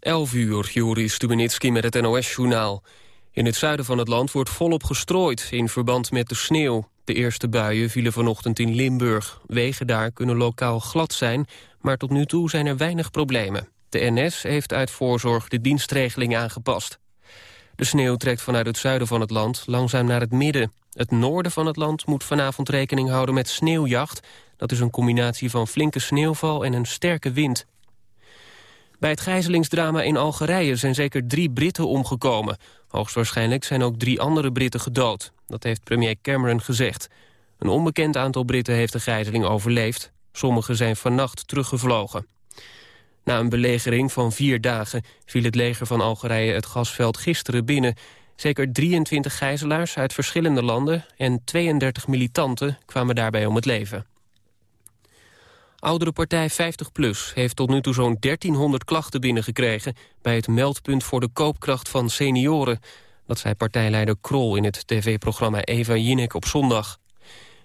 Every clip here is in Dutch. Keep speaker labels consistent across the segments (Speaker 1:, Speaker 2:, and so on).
Speaker 1: 11 uur, Joris Stubenitski met het NOS-journaal. In het zuiden van het land wordt volop gestrooid in verband met de sneeuw. De eerste buien vielen vanochtend in Limburg. Wegen daar kunnen lokaal glad zijn, maar tot nu toe zijn er weinig problemen. De NS heeft uit voorzorg de dienstregeling aangepast. De sneeuw trekt vanuit het zuiden van het land langzaam naar het midden. Het noorden van het land moet vanavond rekening houden met sneeuwjacht. Dat is een combinatie van flinke sneeuwval en een sterke wind. Bij het gijzelingsdrama in Algerije zijn zeker drie Britten omgekomen. Hoogstwaarschijnlijk zijn ook drie andere Britten gedood. Dat heeft premier Cameron gezegd. Een onbekend aantal Britten heeft de gijzeling overleefd. Sommigen zijn vannacht teruggevlogen. Na een belegering van vier dagen viel het leger van Algerije het gasveld gisteren binnen. Zeker 23 gijzelaars uit verschillende landen en 32 militanten kwamen daarbij om het leven. Oudere partij 50PLUS heeft tot nu toe zo'n 1300 klachten binnengekregen... bij het meldpunt voor de koopkracht van senioren. Dat zei partijleider Krol in het tv-programma Eva Jinek op zondag.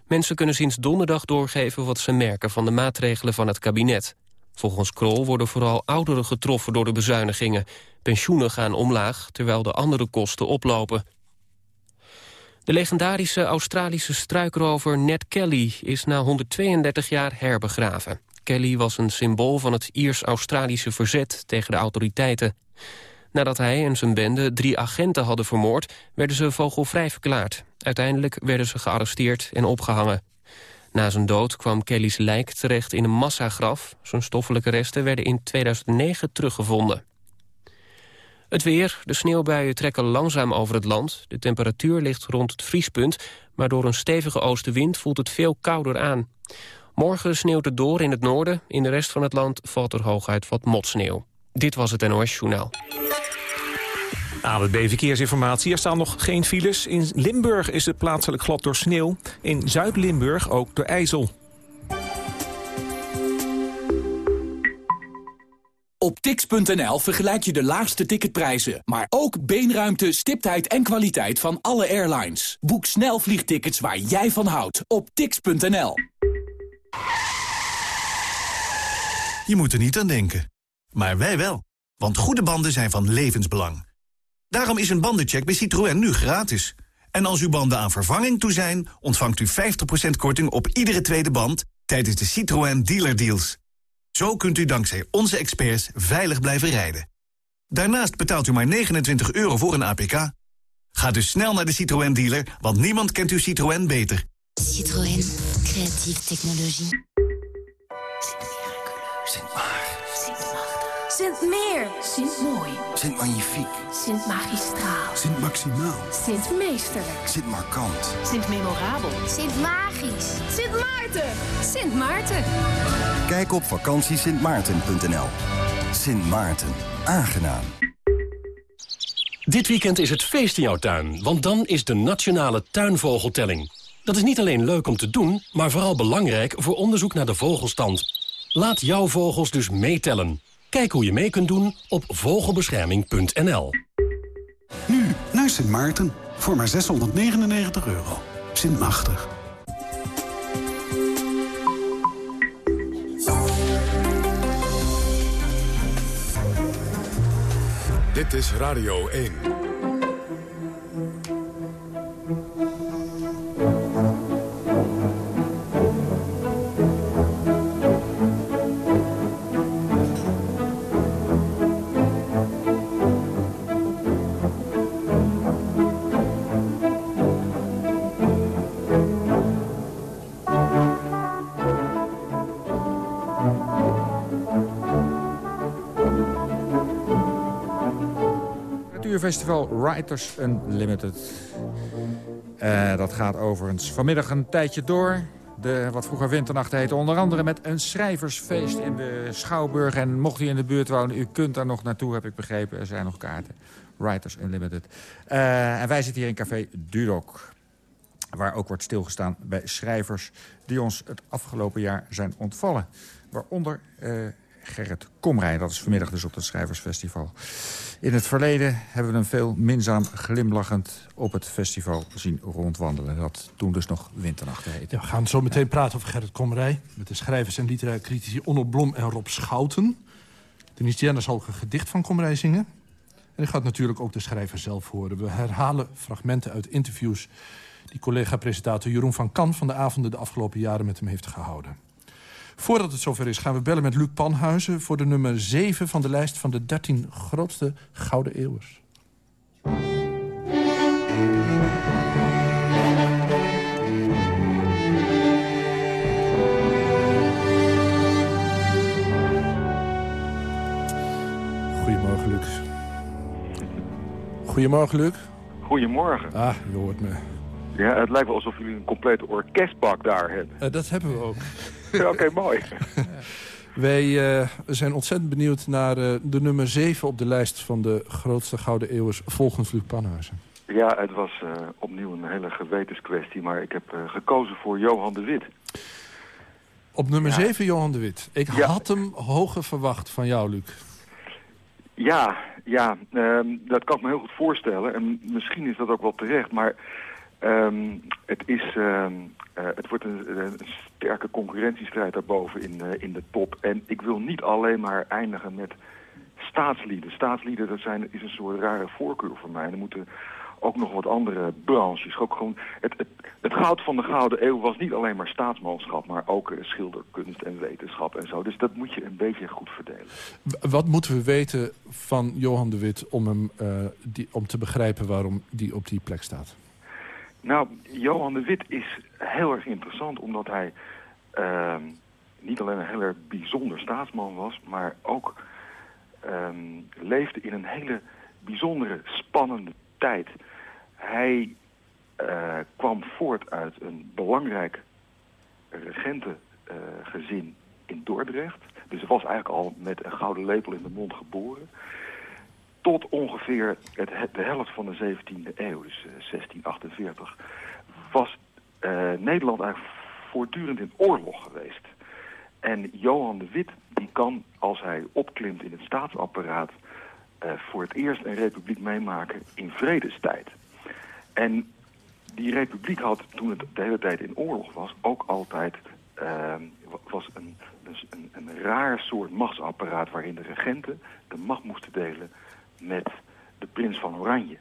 Speaker 1: Mensen kunnen sinds donderdag doorgeven wat ze merken van de maatregelen van het kabinet. Volgens Krol worden vooral ouderen getroffen door de bezuinigingen. Pensioenen gaan omlaag, terwijl de andere kosten oplopen. De legendarische Australische struikrover Ned Kelly is na 132 jaar herbegraven. Kelly was een symbool van het Iers-Australische verzet tegen de autoriteiten. Nadat hij en zijn bende drie agenten hadden vermoord... werden ze vogelvrij verklaard. Uiteindelijk werden ze gearresteerd en opgehangen. Na zijn dood kwam Kelly's lijk terecht in een massagraf. Zijn stoffelijke resten werden in 2009 teruggevonden. Het weer, de sneeuwbuien trekken langzaam over het land. De temperatuur ligt rond het vriespunt, maar door een stevige oostenwind voelt het veel kouder aan. Morgen sneeuwt het door in het noorden. In de rest van het land valt er hooguit wat motsneeuw. Dit was het NOS Journaal.
Speaker 2: AWB Verkeersinformatie. Er staan nog geen files. In Limburg is het plaatselijk glad door sneeuw. In Zuid-Limburg ook door ijzel.
Speaker 3: Op tix.nl vergelijk je de laagste ticketprijzen, maar ook beenruimte, stiptheid en kwaliteit van alle airlines. Boek snel vliegtickets waar jij van houdt op tix.nl.
Speaker 4: Je moet er niet aan denken. Maar wij wel. Want goede banden zijn van levensbelang. Daarom is een bandencheck bij Citroën nu gratis. En als uw banden aan vervanging toe zijn... ontvangt u 50% korting op iedere tweede band... tijdens de Citroën Dealer Deals. Zo kunt u dankzij onze experts veilig blijven rijden. Daarnaast betaalt u maar 29 euro voor een APK. Ga dus snel naar de Citroën dealer, want niemand kent uw Citroën beter.
Speaker 5: Citroën, creatieve technologie.
Speaker 6: Sint
Speaker 5: Meer. Sint Mooi.
Speaker 6: Sint Magnifiek.
Speaker 5: Sint Magistraal.
Speaker 6: Sint Maximaal.
Speaker 5: Sint Meesterlijk.
Speaker 6: Sint Markant.
Speaker 5: Sint Memorabel. Sint Magisch. Sint Maarten. Sint Maarten.
Speaker 6: Kijk op vakantiesintmaarten.nl. Sint Maarten. Aangenaam.
Speaker 7: Dit weekend is het feest in jouw tuin, want dan is de Nationale Tuinvogeltelling. Dat is niet alleen leuk om te doen, maar vooral belangrijk voor onderzoek naar de vogelstand. Laat jouw vogels dus meetellen. Kijk hoe je mee kunt doen op vogelbescherming.nl.
Speaker 8: Nu naar Sint Maarten voor maar 699 euro. Sint Machtig.
Speaker 9: Dit is Radio 1.
Speaker 10: Festival Writers Unlimited. Uh, dat gaat overigens vanmiddag een tijdje door. De, wat vroeger Winternacht heette. Onder andere met een schrijversfeest in de Schouwburg. En mocht u in de buurt wonen, u kunt daar nog naartoe, heb ik begrepen. Er zijn nog kaarten. Writers Unlimited. Uh, en wij zitten hier in Café Dudok. Waar ook wordt stilgestaan bij schrijvers die ons het afgelopen jaar zijn ontvallen. Waaronder uh, Gerrit Komrij. Dat is vanmiddag dus op het Schrijversfestival. In het verleden hebben we hem veel minzaam glimlachend op het festival zien rondwandelen. Dat toen dus nog Winternachten heette.
Speaker 11: We gaan zo meteen praten over Gerrit Komrij... met de schrijvers en literaire critici Onno Blom en Rob Schouten. Denise Jenner zal ook een gedicht van Komrij zingen. En u gaat natuurlijk ook de schrijver zelf horen. We herhalen fragmenten uit interviews... die collega-presentator Jeroen van Kan van de avonden de afgelopen jaren met hem heeft gehouden. Voordat het zover is gaan we bellen met Luc Panhuizen... voor de nummer 7 van de lijst van de 13 grootste Gouden Eeuwers. Goedemorgen, Luc. Goedemorgen, Luc.
Speaker 12: Goedemorgen.
Speaker 11: Ah, je hoort me.
Speaker 12: Ja, het lijkt wel alsof jullie een complete orkestbak daar hebben.
Speaker 11: Uh, dat hebben we ook.
Speaker 12: Oké, okay, mooi.
Speaker 11: Wij uh, zijn ontzettend benieuwd naar uh, de nummer 7 op de lijst van de grootste Gouden Eeuwers volgens Luc Panhuizen.
Speaker 12: Ja, het was opnieuw een hele gewetenskwestie, maar ik heb gekozen voor Johan de Wit.
Speaker 11: Op nummer ja. 7 Johan de Wit. Ik ja. had hem hoger verwacht van jou, Luc.
Speaker 12: Ja, ja um, dat kan ik me heel goed voorstellen. En misschien is dat ook wel terecht, maar um, het, is, um, uh, het wordt een, sterke concurrentiestrijd daarboven in, uh, in de top. En ik wil niet alleen maar eindigen met staatslieden. Staatslieden dat zijn, is een soort rare voorkeur voor mij. Er moeten ook nog wat andere branches. Ook gewoon het, het, goud van de Gouden Eeuw was niet alleen maar staatsmanschap... maar ook uh, schilderkunst en wetenschap en zo. Dus dat moet je een beetje goed verdelen.
Speaker 11: Wat moeten we weten van Johan de Wit om, hem, die, om te begrijpen waarom die op die plek staat?
Speaker 12: Nou, Johan de Wit is heel erg interessant omdat hij uh, niet alleen een heel erg bijzonder staatsman was... maar ook um, leefde in een hele bijzondere, spannende tijd. Hij uh, kwam voort uit een belangrijk regentengezin in Dordrecht. Dus hij was eigenlijk al met een gouden lepel in de mond geboren. Tot ongeveer het, de helft van de 17e eeuw, dus uh, 1648, was uh, Nederland eigenlijk voortdurend in oorlog geweest. En Johan de Wit die kan, als hij opklimt in het staatsapparaat... Uh, voor het eerst een republiek meemaken in vredestijd. En die republiek had, toen het de hele tijd in oorlog was, ook altijd uh, was een, een, een raar soort machtsapparaat waarin de regenten de macht moesten delen met de prins van Oranje.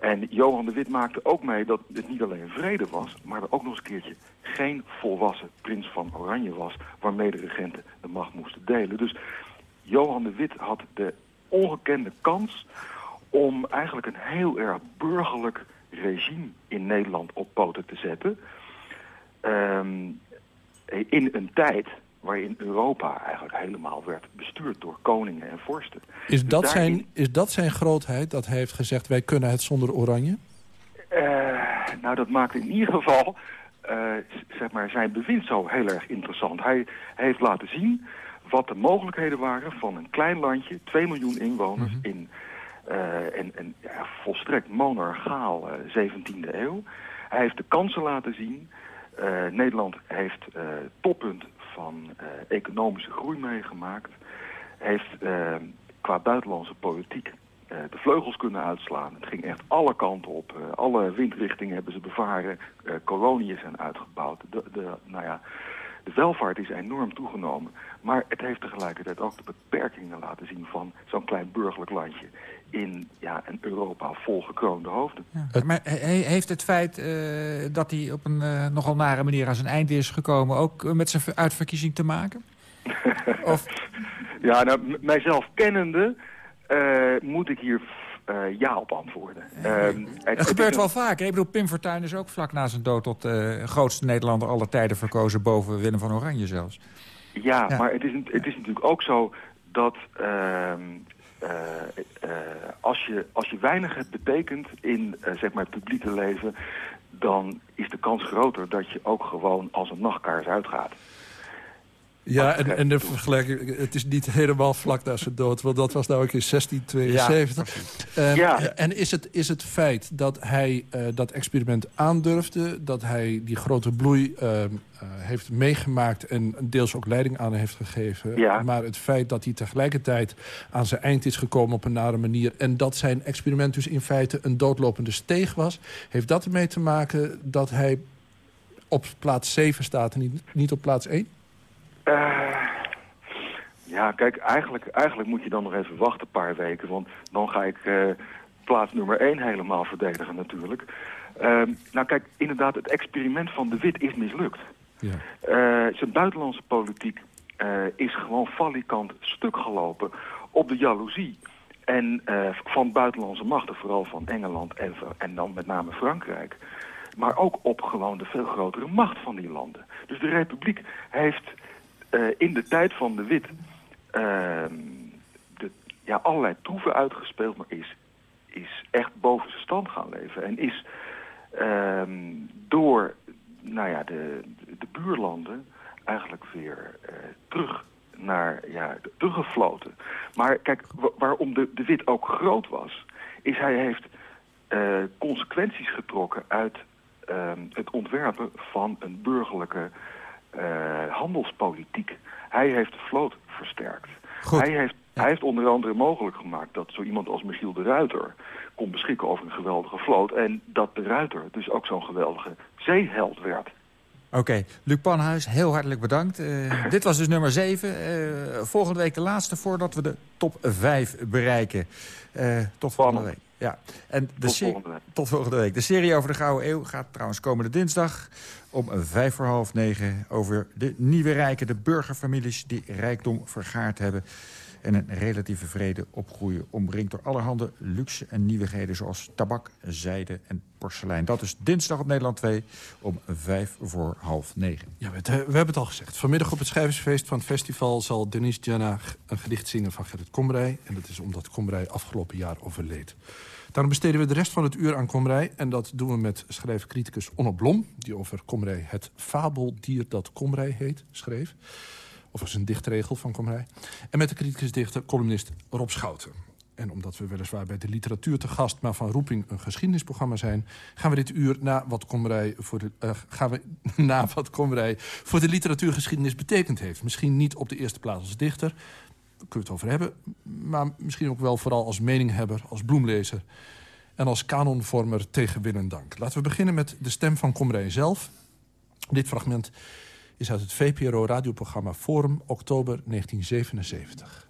Speaker 12: En Johan de Wit maakte ook mee dat het niet alleen vrede was, maar er ook nog eens een keertje geen volwassen prins van Oranje was, waarmee de regenten de macht moesten delen. Dus Johan de Wit had de ongekende kans om eigenlijk een heel erg burgerlijk regime in Nederland op poten te zetten. Um, in een tijd waarin Europa eigenlijk helemaal werd bestuurd door koningen en vorsten.
Speaker 11: Is, dus dat, daarin... zijn, is dat zijn grootheid, dat hij heeft gezegd... wij kunnen het zonder oranje?
Speaker 12: Uh, nou, dat maakt in ieder geval uh, zeg maar zijn bewind zo heel erg interessant. Hij, hij, heeft laten zien wat de mogelijkheden waren van een klein landje... 2 miljoen inwoners mm -hmm. in uh, en, en ja, volstrekt monarchaal 17e eeuw. Hij heeft de kansen laten zien... Uh, Nederland heeft uh, toppunt van uh, economische groei meegemaakt. Heeft qua buitenlandse politiek de vleugels kunnen uitslaan. Het ging echt alle kanten op. alle windrichtingen hebben ze bevaren. koloniën zijn uitgebouwd. De, de, nou ja, de welvaart is enorm toegenomen. Maar het heeft tegelijkertijd ook de beperkingen laten zien van zo'n klein burgerlijk landje in ja, een Europa vol gekroonde hoofden.
Speaker 10: Ja, maar heeft het feit uh, dat hij op een uh, nogal nare manier aan zijn eind is gekomen... ook met zijn uitverkiezing te maken?
Speaker 12: of... Ja, nou, mijzelf kennende uh, moet ik hier uh, ja op antwoorden. Uh,
Speaker 10: het, het, gebeurt wel vaak. Ik bedoel, Pim Fortuyn is ook vlak na zijn dood... tot uh, grootste Nederlander aller tijden verkozen... boven Willem van Oranje zelfs.
Speaker 12: Ja, ja. maar het is, het is natuurlijk ook zo dat... Uh, als, je, als je weinig hebt betekent in zeg maar het publieke leven... dan is de kans groter dat je ook gewoon als een nachtkaars uitgaat.
Speaker 11: Ja, en, en de vergelijking, het is niet helemaal vlak na zijn dood... want dat was nou ook in 1672. Ja, um, ja. En is het, is het feit dat hij uh, dat experiment aandurfde... dat hij die grote bloei uh, uh, heeft meegemaakt... en deels ook leiding aan heeft gegeven...
Speaker 12: Ja.
Speaker 11: maar het feit dat hij tegelijkertijd aan zijn eind is gekomen op een nare manier... en dat zijn experiment dus in feite een doodlopende steeg was... heeft dat ermee te maken dat hij op plaats 7 staat en niet, niet op plaats 1?
Speaker 12: Uh, Ja, kijk, eigenlijk, eigenlijk moet je dan nog even wachten een paar weken. Want dan ga ik uh, plaats nummer 1 helemaal verdedigen natuurlijk. Uh, nou kijk, inderdaad, het experiment van de Wit is mislukt. Ja. Uh, zijn buitenlandse politiek is gewoon falikant stuk gelopen op de jaloezie. En van buitenlandse machten, vooral van Engeland en, en dan met name Frankrijk. Maar ook op gewoon de veel grotere macht van die landen. Dus de Republiek heeft in de tijd van de Wit Ehm, de, ja, allerlei troeven uitgespeeld, maar is, is echt boven zijn stand gaan leven. En is ehm, door nou ja, de, de buurlanden eigenlijk weer uh, terug naar, ja, teruggefloten. Maar kijk, waarom de, de wit ook groot was, is hij heeft uh, consequenties getrokken uit uh, het ontwerpen van een burgerlijke uh, handelspolitiek. Hij heeft de vloot versterkt. Hij heeft, hij heeft onder andere mogelijk gemaakt dat zo iemand als Michiel de Ruiter kon beschikken over een geweldige vloot. En dat de Ruiter dus ook zo'n geweldige zeeheld werd.
Speaker 10: Oké, Luc Panhuis, heel hartelijk bedankt. Uh, dit was dus nummer 7. Uh, eh, volgende week de laatste voordat we de top 5 bereiken. Uh, tot volgende week. Ja. En de tot, volgende week. tot volgende week. De serie over de Gouden Eeuw gaat trouwens komende dinsdag om vijf voor half negen... over de nieuwe rijken, de burgerfamilies die rijkdom vergaard hebben... en een relatieve vrede opgroeien, omringd door allerhande luxe en nieuwigheden... zoals tabak, zijde en porselein. Dat is dinsdag op Nederland 2 om vijf voor half negen.
Speaker 11: Ja, we, we hebben het al gezegd. Vanmiddag op het schrijversfeest van het festival... zal Denise Jana een gedicht zingen van Gerrit Komrij. En dat is omdat Komrij afgelopen jaar overleed. Daarom besteden we de rest van het uur aan Komrij. En dat doen we met schrijfcriticus Onno Blom... die over Komrij het fabeldier dat Komrij heet schreef. Of is een dichtregel van Komrij. En met de criticus dichter columnist Rob Schouten. En omdat we weliswaar bij de literatuur te gast... maar van roeping een geschiedenisprogramma zijn... gaan we dit uur na wat Komrij voor de, uh, gaan we na wat Komrij voor de literatuurgeschiedenis betekend heeft. Misschien niet op de eerste plaats als dichter we het over hebben. Maar misschien ook wel vooral als meninghebber, als bloemlezer... en als kanonvormer tegen wil dank. Laten we beginnen met de stem van Comrij zelf. Dit fragment is uit het VPRO-radioprogramma Forum, oktober 1977.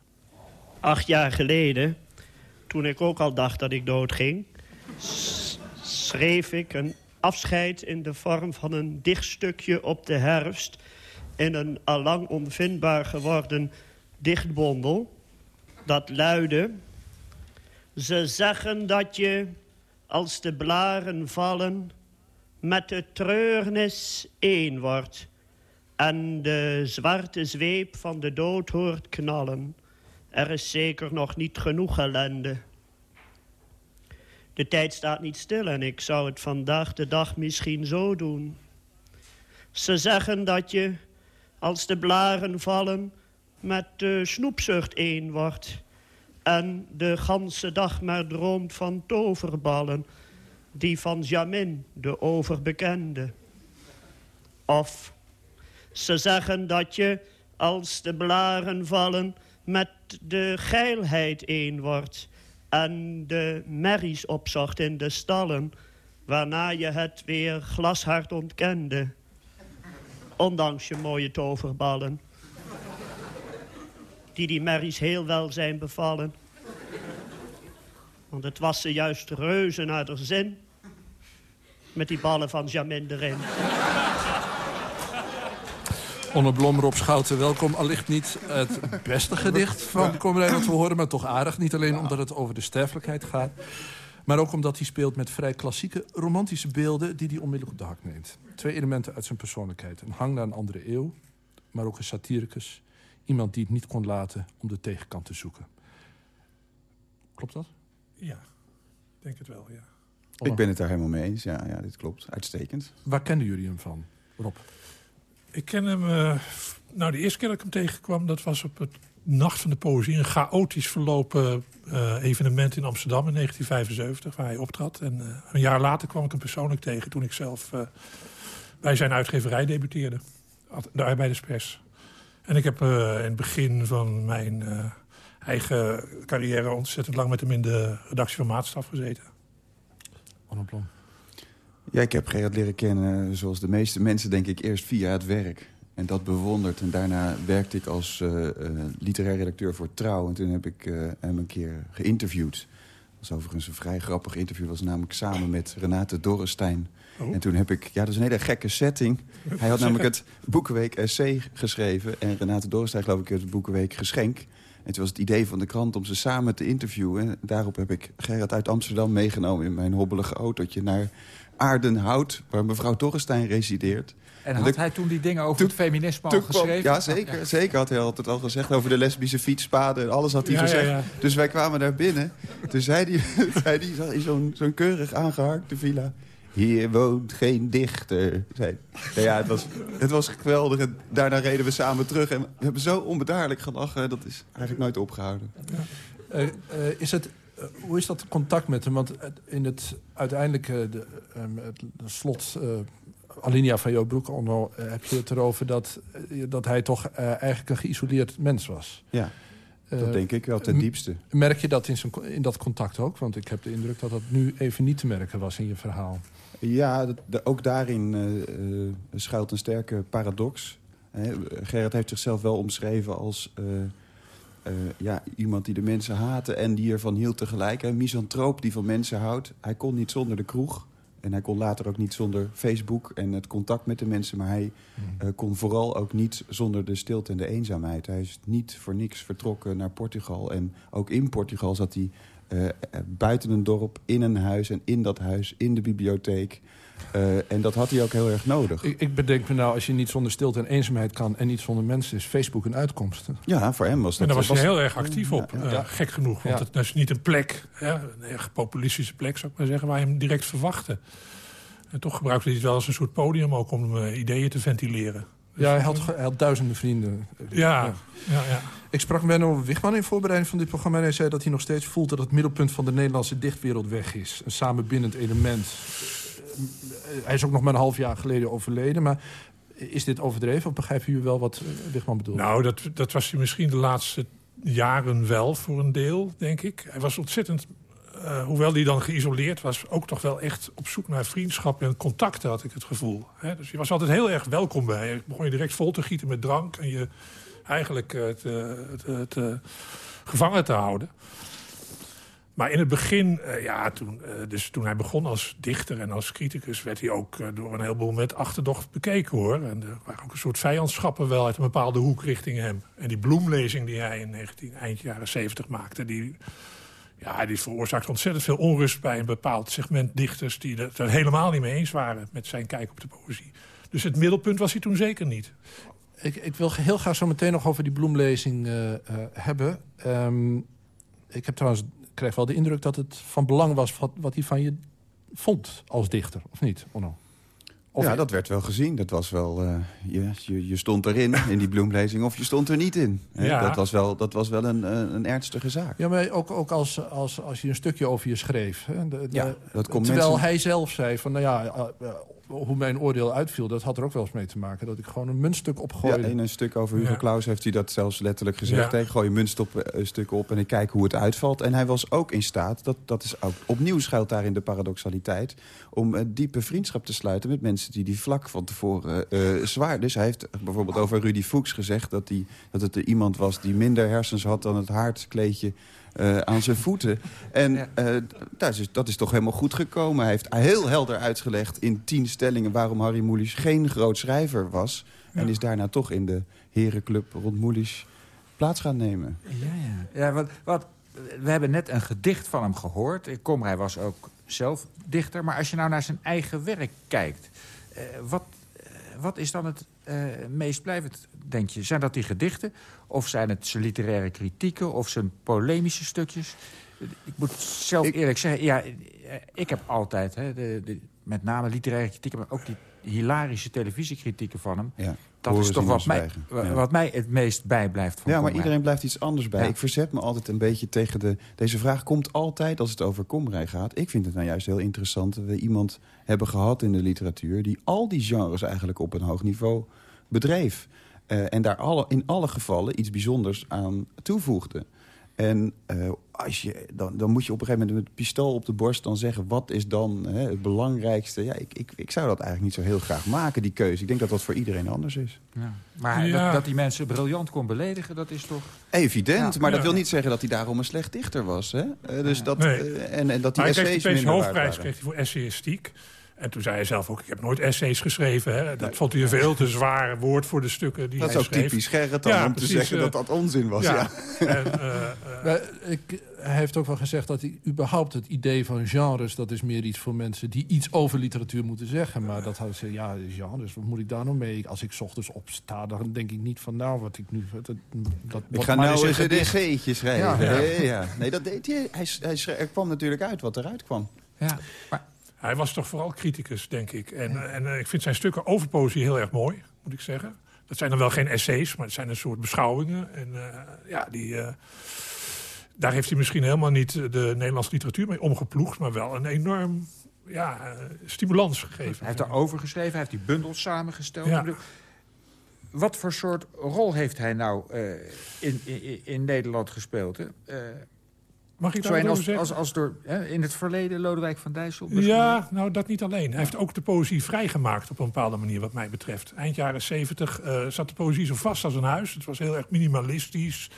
Speaker 13: Acht jaar geleden, toen ik ook al dacht dat ik doodging... schreef ik een afscheid in de vorm van een dichtstukje op de herfst... in een allang onvindbaar geworden dichtbondel. Dat luidde... Ze zeggen dat je, als de blaren vallen... met de treurnis één wordt... en de zwarte zweep van de dood hoort knallen. Er is zeker nog niet genoeg ellende. De tijd staat niet stil en ik zou het vandaag de dag misschien zo doen. Ze zeggen dat je, als de blaren vallen met de snoepzucht één wordt... en de ganse dag maar droomt van toverballen... die van Jamin, de overbekende. Of ze zeggen dat je, als de blaren vallen... met de geilheid één wordt... en de merries opzocht in de stallen... waarna je het weer glashard ontkende... ondanks je mooie toverballen die die merries heel wel zijn bevallen. Want het was ze juist reuze naar de zin. Met die ballen van Jamin erin.
Speaker 11: Onne Blom, Rob Schouten, welkom. Allicht niet het beste gedicht van Komrij wat we horen... maar toch aardig. Niet alleen omdat het over de sterfelijkheid gaat... maar ook omdat hij speelt met vrij klassieke romantische beelden... die hij onmiddellijk op de hak neemt. Twee elementen uit zijn persoonlijkheid. Een hang naar een andere eeuw, maar ook een satiricus... Iemand die het niet kon laten om de tegenkant te zoeken. Klopt dat?
Speaker 14: Ja, denk het wel, ja.
Speaker 15: Ik ben het daar helemaal mee eens. Ja, ja, dit klopt. Uitstekend.
Speaker 11: Waar kennen jullie hem van, Rob?
Speaker 14: Ik ken hem... Uh, nou, de eerste keer dat ik hem tegenkwam... dat was op het Nacht van de Poëzie. Een chaotisch verlopen uh, evenement in Amsterdam in 1975... waar hij optrad. En uh, een jaar later kwam ik hem persoonlijk tegen... toen ik zelf bij zijn uitgeverij debuteerde. De Arbeiderspers. En ik heb uh, in het begin van mijn uh, eigen carrière... ontzettend lang met hem in de redactie van Maatstaf gezeten.
Speaker 11: Anne Blom.
Speaker 15: Ja, ik heb Gerard leren kennen zoals de meeste mensen, denk ik, eerst via het werk. en dat bewonderd. En daarna werkte ik als uh, uh, literair redacteur voor Trouw. En toen heb ik uh, hem een keer geïnterviewd. Dat was overigens een vrij grappig interview. Was namelijk samen met Renate Dorrestein. Oh. En toen heb ik... Ja, dat is een hele gekke setting. Hij had namelijk het Boekenweek essay geschreven. En Renate Dorrestein geloof ik het Boekenweek Geschenk. En toen was het idee van de krant om ze samen te interviewen. En daarop heb ik Gerard uit Amsterdam meegenomen... in mijn hobbelige autootje naar Aardenhout... waar mevrouw Dorrestein resideert.
Speaker 10: En had hij toen die dingen over toen, het feminisme al geschreven?
Speaker 15: Ja, zeker, ja. zeker had hij altijd al gezegd over de lesbische fietspaden. En alles had hij ja, gezegd. Ja, dus wij kwamen daar binnen. Toen zei hij, zei hij zo'n zo'n keurig aangeharkte villa... Hier woont geen dichter. Zei. Ja, het, was, het was geweldig. En daarna reden we samen terug. En we hebben zo onbedaarlijk gelachen. Dat is eigenlijk nooit opgehouden.
Speaker 11: Uh, uh, is het, uh, hoe is dat contact met hem? Want in het uiteindelijk de, het slot alinea van jouw uh, heb je het erover dat, dat hij toch eigenlijk een geïsoleerd mens was.
Speaker 15: Ja, dat denk ik wel ten diepste.
Speaker 11: Merk je dat in, in, dat contact ook? Want ik heb de indruk dat dat nu even niet te merken was in je verhaal.
Speaker 15: Ja, dat, de, ook daarin schuilt een sterke paradox. Gerrit heeft zichzelf wel omschreven als... ja, iemand die de mensen haatte en die ervan hield tegelijk. Een misantroop die van mensen houdt. Hij kon niet zonder de kroeg. En hij kon later ook niet zonder Facebook en het contact met de mensen. Maar hij uh, kon vooral ook niet zonder de stilte en de eenzaamheid. Hij is niet voor niks vertrokken naar Portugal. En ook in Portugal zat hij uh, buiten een dorp, in een huis. En in dat huis, in de bibliotheek. Uh, en dat had hij ook heel erg nodig.
Speaker 11: Ik, ik, bedenk me nou, als je niet zonder stilte en eenzaamheid kan... en niet zonder mensen, is Facebook een uitkomst.
Speaker 15: Ja, voor hem was dat...
Speaker 14: En daar was hij heel erg actief op, ja, ja. gek genoeg. Want het is niet een plek, een erg populistische plek... zou ik maar zeggen, waar je hem direct verwachtte. En toch gebruikte hij het wel als een soort podium... ook om uh, ideeën te ventileren.
Speaker 11: Dus ja, hij had, hij had, duizenden vrienden.
Speaker 14: Ja, ja. ja,
Speaker 11: Ik sprak Menno Wigman in voorbereiding van dit programma... en hij zei dat hij nog steeds voelt dat het middelpunt van de Nederlandse dichtwereld weg is. Een samenbindend element hij is ook nog maar een half jaar geleden overleden. Maar is dit overdreven of begrijpen jullie wel wat Wigman bedoelt?
Speaker 14: Nou, dat, dat was hij misschien de laatste jaren wel voor een deel, denk ik. Hij was ontzettend, uh, hoewel hij dan geïsoleerd was... ook toch wel echt op zoek naar vriendschap en contacten, had ik het gevoel. Dus je was altijd heel erg welkom bij. Je begon je direct vol te gieten met drank... en je eigenlijk uh, te, te, te, gevangen te houden. Maar in het begin, ja, toen, dus toen hij begon als dichter en als criticus... werd hij ook door een heleboel met achterdocht bekeken, hoor. En er waren ook een soort vijandschappen wel uit een bepaalde hoek richting hem. En die bloemlezing die hij in 19, eind jaren 70 maakte... die, ja, die veroorzaakte ontzettend veel onrust bij een bepaald segment dichters... die het er helemaal niet mee eens waren met zijn kijk op de poëzie. Dus het middelpunt was hij toen zeker niet.
Speaker 11: Ik, ik wil heel graag zo meteen nog over die bloemlezing hebben. Um, ik heb trouwens kreeg wel de indruk dat het van belang was... wat, wat hij van je vond als dichter, of niet, Onno?
Speaker 15: Of ja, dat werd wel gezien. Dat was wel, uh, je, je, je, stond erin, in die bloemlezing, of je stond er niet in. Ja. Dat was wel, dat was wel een, een ernstige zaak.
Speaker 11: Ja, maar ook, ook als, als, als je een stukje over je schreef. Hè, de,
Speaker 15: ja, de, dat komt
Speaker 11: terwijl
Speaker 15: mensen...
Speaker 11: hij zelf zei van, nou ja, uh, hoe mijn oordeel uitviel... dat had er ook wel eens mee te maken. Dat ik gewoon een muntstuk opgooide.
Speaker 15: Ja, in een stuk over Hugo ja. Claus heeft hij dat zelfs letterlijk gezegd. Ja. Gooi een muntstuk op en ik kijk hoe het uitvalt. En hij was ook in staat, dat, dat is ook, opnieuw schuilt daar in de paradoxaliteit... om een diepe vriendschap te sluiten met mensen die die vlak van tevoren uh, zwaar... Dus hij heeft bijvoorbeeld over Rudy Fuchs gezegd... dat, die, dat het er iemand was die minder hersens had dan het haardkleedje... Uh, aan zijn voeten. En ja. uh, dat, is, dat is toch helemaal goed gekomen. Hij heeft heel helder uitgelegd in tien stellingen... waarom Harry Mulisch geen groot schrijver was. Ja. En is daarna toch in de herenclub rond Mulisch plaats gaan nemen.
Speaker 10: Ja, ja. ja wat, wat, we hebben net een gedicht van hem gehoord. Komrij was ook zelf dichter. Maar als je nou naar zijn eigen werk kijkt... Uh, wat, wat is dan het meest blijvend, denk je? Zijn dat die gedichten? Of zijn het zijn literaire kritieken? Of zijn polemische stukjes? Ik moet zelf ik, eerlijk zeggen, ja, ik heb altijd, hè, de, de, met name literaire kritieken... maar ook die hilarische televisiekritieken van hem...
Speaker 15: Ja,
Speaker 10: dat is toch wat mij, ja. wat mij het meest bijblijft. Van
Speaker 15: ja, maar iedereen blijft iets anders bij. Ja. Ik verzet me altijd een beetje tegen de... Deze vraag komt altijd als het over Komrij gaat. Ik vind het nou juist heel interessant dat we iemand hebben gehad in de literatuur... die al die genres eigenlijk op een hoog niveau bedreef. Uh, en daar alle, in alle gevallen iets bijzonders aan toevoegde. En uh, als je, dan, dan moet je op een gegeven moment met een pistool op de borst dan zeggen... wat is dan hè, het belangrijkste? Ja, ik, ik, ik zou dat eigenlijk niet zo heel graag maken, die keuze. Ik denk dat dat voor iedereen anders is.
Speaker 10: Ja. Maar ja. dat, dat, die mensen briljant kon beledigen, dat is toch...
Speaker 15: Evident, ja. maar dat wil niet zeggen dat hij daarom een slecht dichter was. Hè? Uh, dus dat,
Speaker 14: nee.
Speaker 15: uh, en, en dat die
Speaker 14: maar
Speaker 15: essays
Speaker 14: hij kreeg hoofdprijs kreeg hij voor essayistiek. En toen zei hij zelf ook, ik heb nooit essays geschreven. Hè. Dat vond hij een veel te zwaar woord voor de stukken die
Speaker 15: Dat is
Speaker 14: hij
Speaker 15: ook
Speaker 14: schreef.
Speaker 15: typisch Gerrit dan,
Speaker 14: Ja,
Speaker 15: om te zeggen
Speaker 14: eh,
Speaker 15: dat dat onzin was. Ja.
Speaker 14: En, eh, eh,
Speaker 11: ik, hij heeft ook wel gezegd dat hij überhaupt het idee van genres... dat is meer iets voor mensen die iets over literatuur moeten zeggen. Maar dat hij zei, ja, genres, wat moet ik daar nou mee? Als ik 's ochtends opsta, dan denk ik niet van... nou, wat ik nu... Dat, dat
Speaker 15: Ik ga nou
Speaker 11: een
Speaker 15: eens een essaytje schrijven.
Speaker 11: Ja.
Speaker 15: Ja. Ja. Nee, dat deed hij. Hij, hij schreef- er kwam natuurlijk uit wat eruit kwam.
Speaker 10: Ja, maar
Speaker 14: Hij was toch vooral criticus, denk ik. En, en eh, ik vind zijn stukken over poëzie heel erg mooi, moet ik zeggen. Dat zijn dan wel geen essays, maar het zijn een soort beschouwingen. En eh, ja, die, eh, daar heeft hij misschien helemaal niet de Nederlandse literatuur mee omgeploegd... maar wel een enorm ja, eh, stimulans gegeven.
Speaker 10: Hij heeft daarover geschreven, hij heeft die bundels samengesteld.
Speaker 14: Ja.
Speaker 10: Ik bedoel, Wat voor soort rol heeft hij nou eh, in, in, in Nederland gespeeld? Hè? Eh,
Speaker 14: Mag ik
Speaker 10: zo
Speaker 14: daar
Speaker 10: als,
Speaker 14: over zeggen?
Speaker 10: als, als door, hè, in het verleden Lodewijk van Dijssel? misschien?
Speaker 14: Ja, nou dat niet alleen. Hij heeft ook de poëzie vrijgemaakt op een bepaalde manier, wat mij betreft. Eind jaren zeventig eh, zat de poëzie zo vast als een huis. Het was heel erg minimalistisch.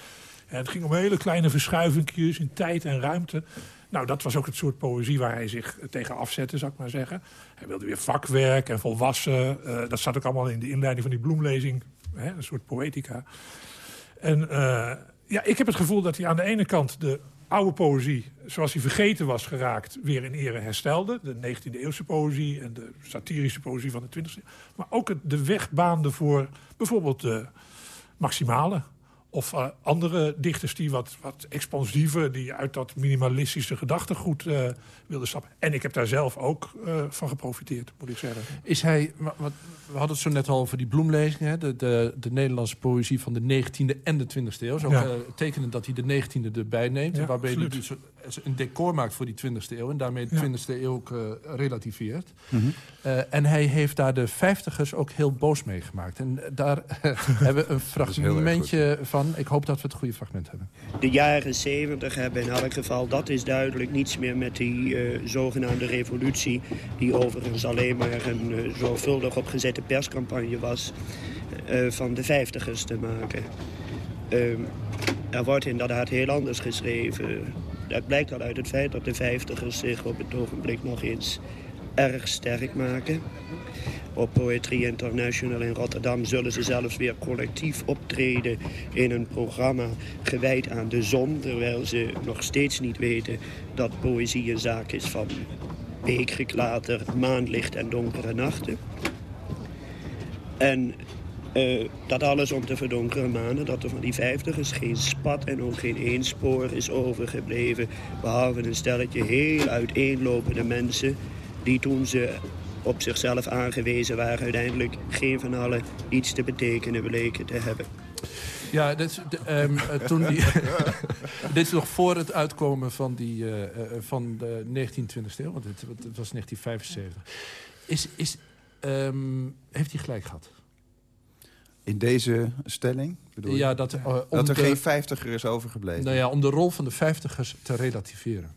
Speaker 14: Het ging om hele kleine verschuivingjes in tijd en ruimte. Nou, dat was ook het soort poëzie waar hij zich tegen afzette, zou ik maar zeggen. Hij wilde weer vakwerk en volwassen. eh, dat zat ook allemaal in de inleiding van die bloemlezing. Hè, een soort poëtica. En eh, ja, ik heb het gevoel dat hij aan de ene kant de oude poëzie, zoals hij vergeten was geraakt, weer in ere herstelde. De 19e eeuwse poëzie en de satirische poëzie van de 20e eeuw. Maar ook het de weg baande voor bijvoorbeeld de Maximale. Of eh, andere dichters die wat, wat expansiever, die uit dat minimalistische gedachtegoed eh, wilden stappen. En ik heb daar zelf ook eh, van geprofiteerd, moet ik zeggen.
Speaker 11: Is hij, wat, we hadden het zo net al over die bloemlezing, hè? De, de, de Nederlandse poëzie van de 19e en de 20e eeuw. Zo
Speaker 14: Ja.
Speaker 11: tekenend dat hij de 19e erbij neemt.
Speaker 14: Ja,
Speaker 11: waarbij hij dus een decor maakt voor die 20e eeuw. En daarmee de
Speaker 14: Ja.
Speaker 11: 20e eeuw ook relativeert.
Speaker 15: Mhm.
Speaker 11: Eh, en hij heeft daar de 50ers ook heel boos mee gemaakt. En daar hebben we een fragmentje van. Ik hoop dat we het goede fragment hebben.
Speaker 13: De jaren 70 hebben in elk geval, dat is duidelijk, niets meer met die eh, zogenaamde revolutie... die overigens alleen maar een eh, zorgvuldig opgezette perscampagne was... eh, van de vijftigers te maken. Ehm, er wordt inderdaad heel anders geschreven. Dat blijkt al uit het feit dat de vijftigers zich op het ogenblik nog eens erg sterk maken. Op Poetry International in Rotterdam zullen ze zelfs weer collectief optreden in een programma gewijd aan de zon. Terwijl ze nog steeds niet weten dat poëzie een zaak is van beekgeklater, maanlicht en donkere nachten. En eh, dat alles om te verdonkere manen, dat er van die vijftigers geen spat en ook geen één spoor is overgebleven. Behalve een stelletje heel uiteenlopende mensen die toen ze op zichzelf aangewezen waren uiteindelijk geen van allen iets te betekenen bleken te hebben.
Speaker 11: Ja, dit is, de, ehm, eh, toen die, dit is nog voor het uitkomen van, die, eh, eh, van de 1920e eeuw, want het, het was 1975. Is, is, ehm, heeft hij gelijk gehad?
Speaker 15: In deze stelling? Bedoel je?
Speaker 11: Ja, dat, om
Speaker 15: dat er
Speaker 11: de-
Speaker 15: geen vijftiger is overgebleven?
Speaker 11: Nou ja, om de rol van de vijftigers te relativeren.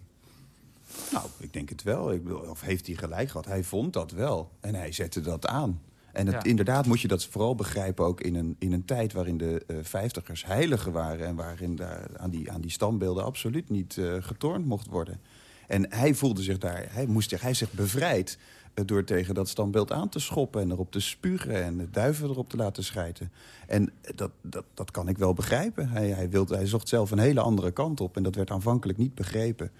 Speaker 15: Nou, ik denk het wel. Ik bedoel, of heeft hij gelijk gehad? Hij vond dat wel. En hij zette dat aan. En het,
Speaker 10: Ja.
Speaker 15: inderdaad moet je dat vooral begrijpen ook in een, in een tijd... waarin de eh, vijftigers heiligen waren... en waarin daar aan, die, aan die standbeelden absoluut niet eh, getornd mocht worden. En hij voelde zich daar... Hij, moest zich, hij zich bevrijd eh, door tegen dat standbeeld aan te schoppen... en erop te spugen en de duiven erop te laten schijten. En dat, dat, dat kan ik wel begrijpen. Hij, hij, wilde, hij zocht zelf een hele andere kant op... en dat werd aanvankelijk niet begrepen.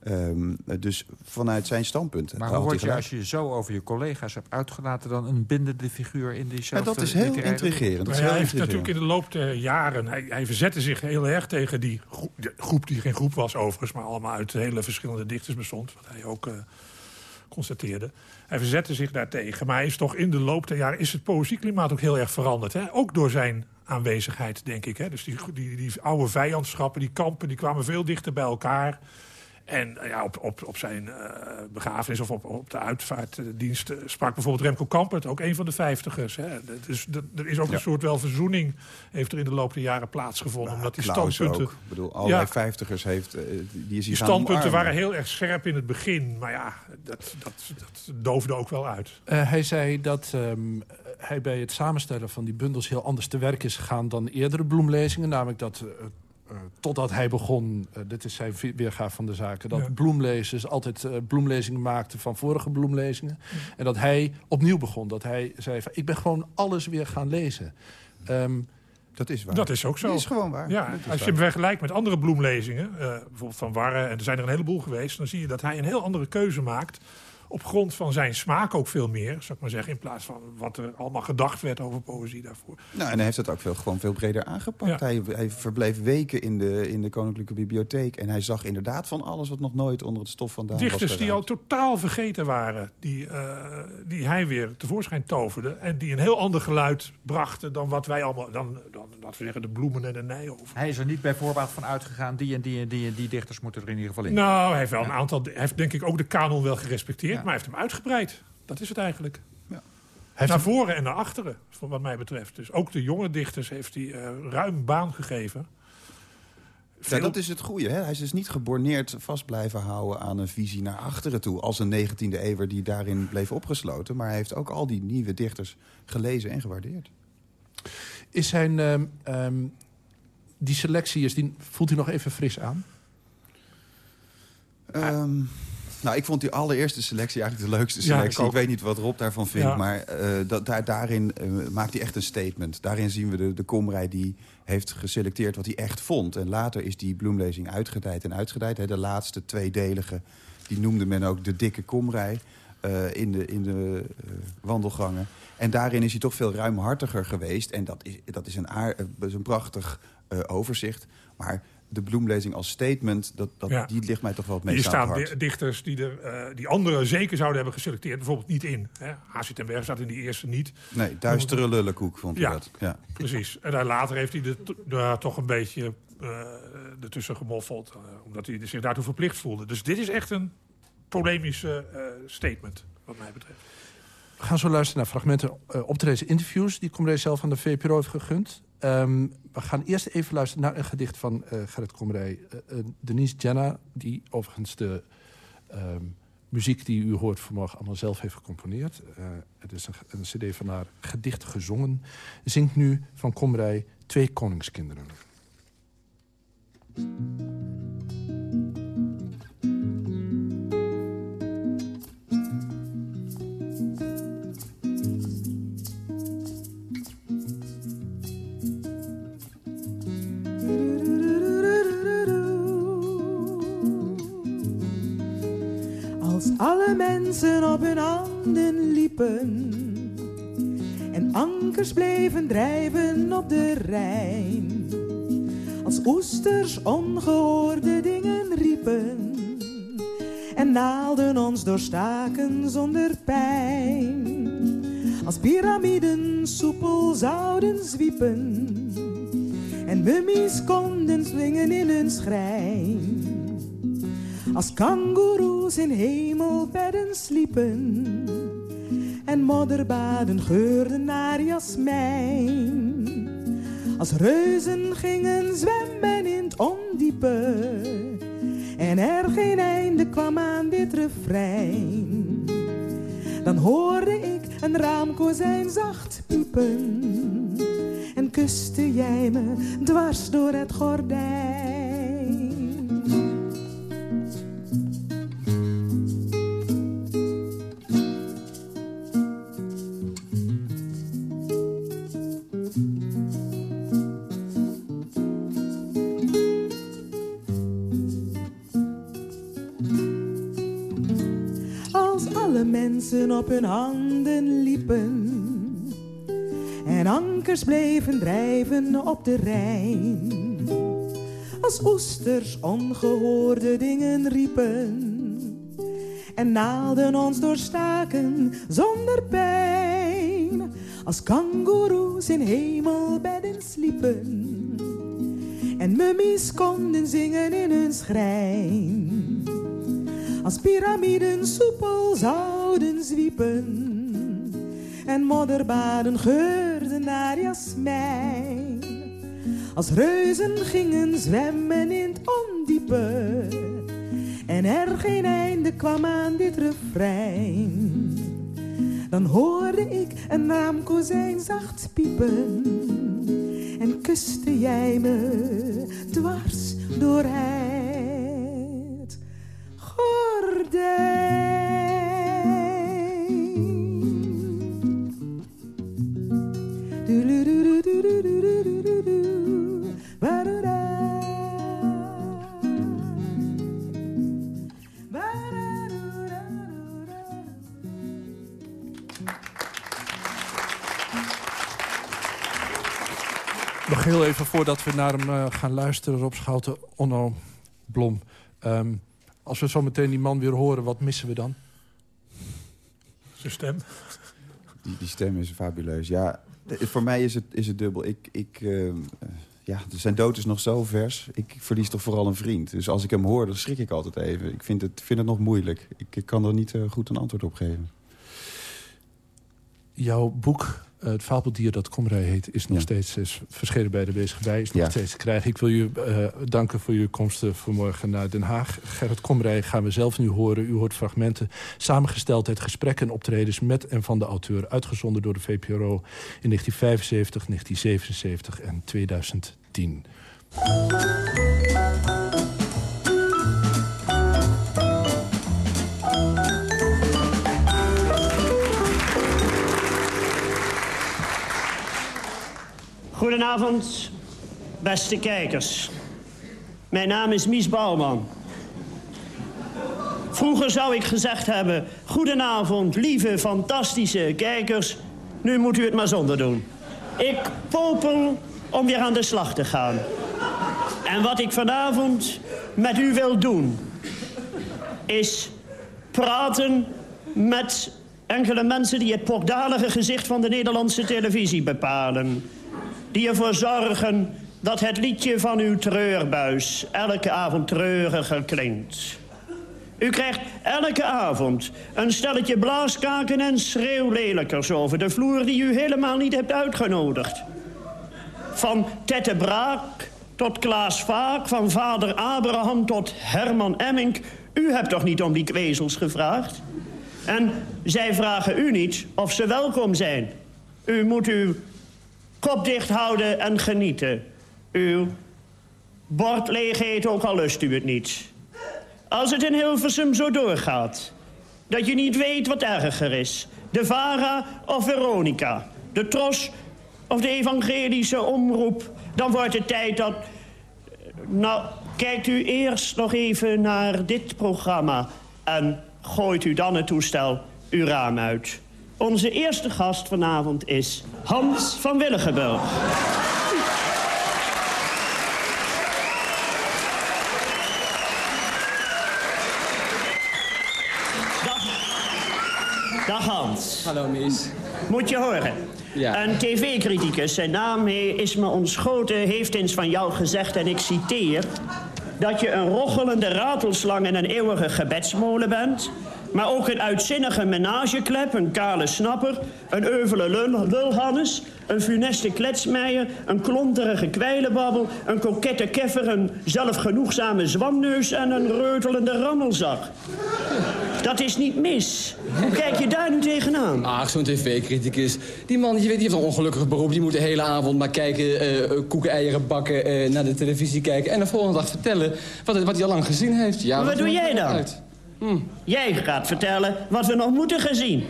Speaker 15: Ehm, dus vanuit zijn standpunt.
Speaker 10: Maar hoe word je, als je zo over je collega's hebt uitgelaten... dan een bindende figuur in diezelfde
Speaker 15: Ja, dat is heel
Speaker 10: literaire-
Speaker 15: intrigerend. Dat is heel
Speaker 14: hij heeft natuurlijk in de loop der jaren... Hij, hij verzette zich heel erg tegen die groep, de groep die geen groep was overigens... maar allemaal uit hele verschillende dichters bestond. Wat hij ook eh, constateerde. Hij verzette zich daartegen. Maar hij is toch in de loop der jaren... is het poëzieklimaat ook heel erg veranderd. Hè? Ook door zijn aanwezigheid, denk ik. Hè? Dus die, die, die oude vijandschappen, die kampen... die kwamen veel dichter bij elkaar... En ja, op, op, op zijn uh, begrafenis of op, op de uitvaartdienst sprak bijvoorbeeld Remco Kampert, ook een van de vijftigers. Hè. Dus er is ook een soort wel verzoening, heeft er in de loop der jaren plaatsgevonden.
Speaker 15: Nou,
Speaker 14: omdat die
Speaker 15: Klaus
Speaker 14: standpunten.
Speaker 15: Ook. Ik bedoel, allerlei vijftigers heeft, die is
Speaker 14: Die standpunten waren heel erg scherp in het begin. Maar ja, dat, dat, dat doofde ook wel uit.
Speaker 11: Uh, hij zei dat um, hij bij het samenstellen van die bundels heel anders te werk is gegaan dan eerdere bloemlezingen. Namelijk dat uh, totdat hij begon, uh, dit is zijn weergave van de zaken... dat ja. bloemlezers altijd uh, bloemlezingen maakten van vorige bloemlezingen. Ja. En dat hij opnieuw begon. Dat hij zei, van, ik ben gewoon alles weer gaan lezen. Um,
Speaker 15: dat is waar.
Speaker 14: Dat is ook zo.
Speaker 15: Dat is gewoon waar.
Speaker 14: Ja, als je hem vergelijkt met andere bloemlezingen... bijvoorbeeld van Warre, en er zijn er een heleboel geweest... dan zie je dat hij een heel andere keuze maakt op grond van zijn smaak ook veel meer, zou ik maar zeggen... in plaats van wat er allemaal gedacht werd over poëzie daarvoor.
Speaker 15: Nou, en hij heeft het ook veel, gewoon veel breder aangepakt. Ja. Hij, hij, verbleef weken in de, in de Koninklijke Bibliotheek... en hij zag inderdaad van alles wat nog nooit onder het stof vandaan
Speaker 14: Dichters
Speaker 15: was
Speaker 14: die al totaal vergeten waren, die, uh, die hij weer tevoorschijn toverde... en die een heel ander geluid brachten dan wat wij allemaal... dan, dan laten we zeggen, de bloemen en de Nijhoven.
Speaker 10: Hij is er niet bij voorbaat van uitgegaan... die en die en die en die dichters moeten er in ieder geval in.
Speaker 14: Nou, hij heeft wel een aantal... hij heeft denk ik ook de kanon wel gerespecteerd... Maar hij heeft hem uitgebreid. Dat is het eigenlijk.
Speaker 15: Ja.
Speaker 14: Naar voren en naar achteren, wat mij betreft. Dus ook de jonge dichters heeft hij uh, ruim baan gegeven.
Speaker 15: Ja, dat is het goede. Hè? Hij is dus niet geborneerd vast blijven houden aan een visie naar achteren toe... als een 19e eeuwer die daarin bleef opgesloten. Maar hij heeft ook al die nieuwe dichters gelezen en gewaardeerd.
Speaker 11: Is zijn... Um, um, die selectie, is die, voelt u nog even fris aan?
Speaker 15: Um, nou, ik vond die allereerste selectie eigenlijk de leukste selectie. Ja, ik, ik, weet niet wat Rob daarvan vindt, ja. maar uh, dat, daar, daarin uh, maakt hij echt een statement. Daarin zien we de, de komrij die heeft geselecteerd wat hij echt vond. En later is die bloemlezing uitgedijd en uitgedijd. Hè, de laatste tweedelige, die noemde men ook de dikke komrij uh, in de, in de wandelgangen. En daarin is hij toch veel ruimhartiger geweest. En dat is, dat is, een, is een prachtig overzicht. Maar de bloemlezing als statement, dat, dat, ja. die ligt mij toch wel het meest het
Speaker 14: staan dichters die, er, uh, die anderen zeker zouden hebben geselecteerd. Bijvoorbeeld niet in. H.C. ten Berg staat in die eerste niet.
Speaker 15: Nee, duistere lullenkoek vond hij
Speaker 14: ja,
Speaker 15: dat. Ja,
Speaker 14: precies. En daar later heeft hij de, de, toch een beetje uh, ertussen gemoffeld. Uh, omdat hij zich daartoe verplicht voelde. Dus dit is echt een polemische statement, wat mij betreft.
Speaker 11: We gaan zo luisteren naar fragmenten uh, optredens interviews... die Comrade zelf aan de VPRO heeft gegund. Um, we gaan eerst even luisteren naar een gedicht van uh, Gerrit Komrij. Uh, uh, Denise Jenna, die overigens de um, muziek die u hoort vanmorgen allemaal zelf heeft gecomponeerd. het is een, een, cd van haar gedicht gezongen. Zingt nu van Komrij Twee Koningskinderen.
Speaker 16: Alle mensen op hun handen liepen en ankers bleven drijven op de Rijn. Als oesters ongehoorde dingen riepen en naalden ons doorstaken zonder pijn. Als piramiden soepel zouden zwiepen en mummies konden swingen in hun schrijn. Als kangoeroes in hemelbedden sliepen en modderbaden geurden naar jasmijn. Als reuzen gingen zwemmen in het ondiepe en er geen einde kwam aan dit refrein. Dan hoorde ik een raamkozijn zacht piepen en kuste jij me dwars door het gordijn. Op hun handen liepen en ankers bleven drijven op de Rijn. Als oesters ongehoorde dingen riepen en naalden ons doorstaken zonder pijn. Als kangoeroes in hemelbedden sliepen En mummies konden zingen in hun schrijn. Als piramiden soepel zouden zwiepen. En modderbaden geurden naar jasmijn. Als reuzen gingen zwemmen in het ondiepe. En er geen einde kwam aan dit refrein. Dan hoorde ik een raamkozijn zacht piepen. En kuste jij me dwars door
Speaker 11: heel even voordat we naar hem eh, gaan luisteren, Rob Schouten, Onno Blom. Ehm, als we zo meteen die man weer horen, wat missen we dan?
Speaker 14: Zijn stem.
Speaker 15: Die, die stem is fabuleus. Ja, de- voor mij is het, is het dubbel. Ik, ik, eh, eh, ja, zijn dood is nog zo vers. Ik verlies toch vooral een vriend. Dus als ik hem hoor, dan schrik ik altijd even. Ik vind het, vind het nog moeilijk. Ik, ik kan er niet eh, goed een antwoord op geven.
Speaker 11: Jouw boek, Het Fabeldier dat Komrij heet... is nog
Speaker 15: Ja.
Speaker 11: steeds is verschenen bij de Bezige Bij. Is nog
Speaker 15: Ja.
Speaker 11: steeds te krijgen. Ik wil je eh, danken voor je komst eh, vanmorgen naar Den Haag. Gerrit Komrij gaan we zelf nu horen. U hoort fragmenten samengesteld uit gesprekken en optredens... met en van de auteur, uitgezonden door de VPRO... in 1975, 1977 en 2010.
Speaker 13: Goedenavond, beste kijkers. Mijn naam is Mies Bouwman. Vroeger zou ik gezegd hebben... Goedenavond, lieve, fantastische kijkers. Nu moet u het maar zonder doen. Ik popel om weer aan de slag te gaan. En wat ik vanavond met u wil doen... is praten met enkele mensen... die het pokdalige gezicht van de Nederlandse televisie bepalen die ervoor zorgen dat het liedje van uw treurbuis elke avond treuriger klinkt. U krijgt elke avond een stelletje blaaskaken en schreeuwlelijkers over de vloer die u helemaal niet hebt uitgenodigd. Van Tette Braak tot Klaas Vaak, van vader Abraham tot Herman Emmink. U hebt toch niet om die kwezels gevraagd? En zij vragen u niet of ze welkom zijn. U moet uw kop dicht houden en genieten. Uw bord leeg eten, ook al lust u het niet. Als het in Hilversum zo doorgaat... dat je niet weet wat erger is... de Vara of Veronica... de Tros of de evangelische omroep... dan wordt het tijd dat... Nou, kijkt u eerst nog even naar dit programma... en gooit u dan het toestel uw raam uit. Onze eerste gast vanavond is Hans van Willigenburg. Dag. Dag Hans.
Speaker 17: Hallo Mies.
Speaker 13: Moet je horen.
Speaker 17: Ja.
Speaker 13: Een tv-criticus, zijn naam is me ontschoten, heeft eens van jou gezegd, en ik citeer... dat je een rochelende ratelslang en een eeuwige gebedsmolen bent... maar ook een uitzinnige menageklep, een kale snapper... een euvele lul, lulhannes, een funeste kletsmeijer... een klonterige kwijlenbabbel, een kokette keffer... een zelfgenoegzame zwamneus en een reutelende rammelzak. Dat is niet mis. Hoe kijk je daar nu tegenaan?
Speaker 17: Ach, zo'n tv-criticus. Die man, je weet, die heeft een ongelukkig beroep. Die moet de hele avond maar kijken, eh koeken, eieren bakken, eh, naar de televisie kijken... en de volgende dag vertellen wat, wat hij al lang gezien heeft. Ja,
Speaker 13: Maar wat doe jij
Speaker 17: nou
Speaker 13: dan?
Speaker 17: uit?
Speaker 13: Jij gaat vertellen wat we nog moeten gaan zien.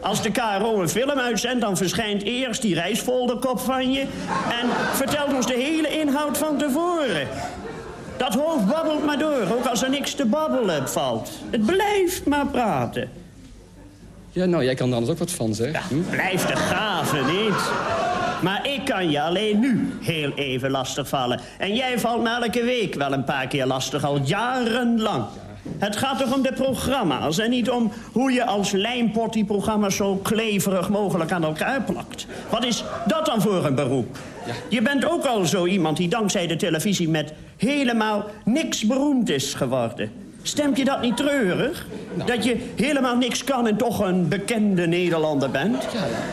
Speaker 13: Als de KRO een film uitzendt, dan verschijnt eerst die reisfolderkop van je... en vertelt ons de hele inhoud van tevoren. Dat hoofd babbelt maar door, ook als er niks te babbelen valt. Het blijft maar praten.
Speaker 17: Ja, nou, jij kan er anders ook wat van, zeg. Hm?
Speaker 13: Blijft de gave niet. Maar ik kan je alleen nu heel even lastigvallen. En jij valt me elke week wel een paar keer lastig, al jarenlang. Het gaat toch om de programma's en niet om hoe je als lijmpot die programma's zo kleverig mogelijk aan elkaar plakt. Wat is dat dan voor een beroep? Je bent ook al zo iemand die dankzij de televisie met helemaal niks beroemd is geworden. Stemt je dat niet treurig? Dat je helemaal niks kan en toch een bekende Nederlander bent?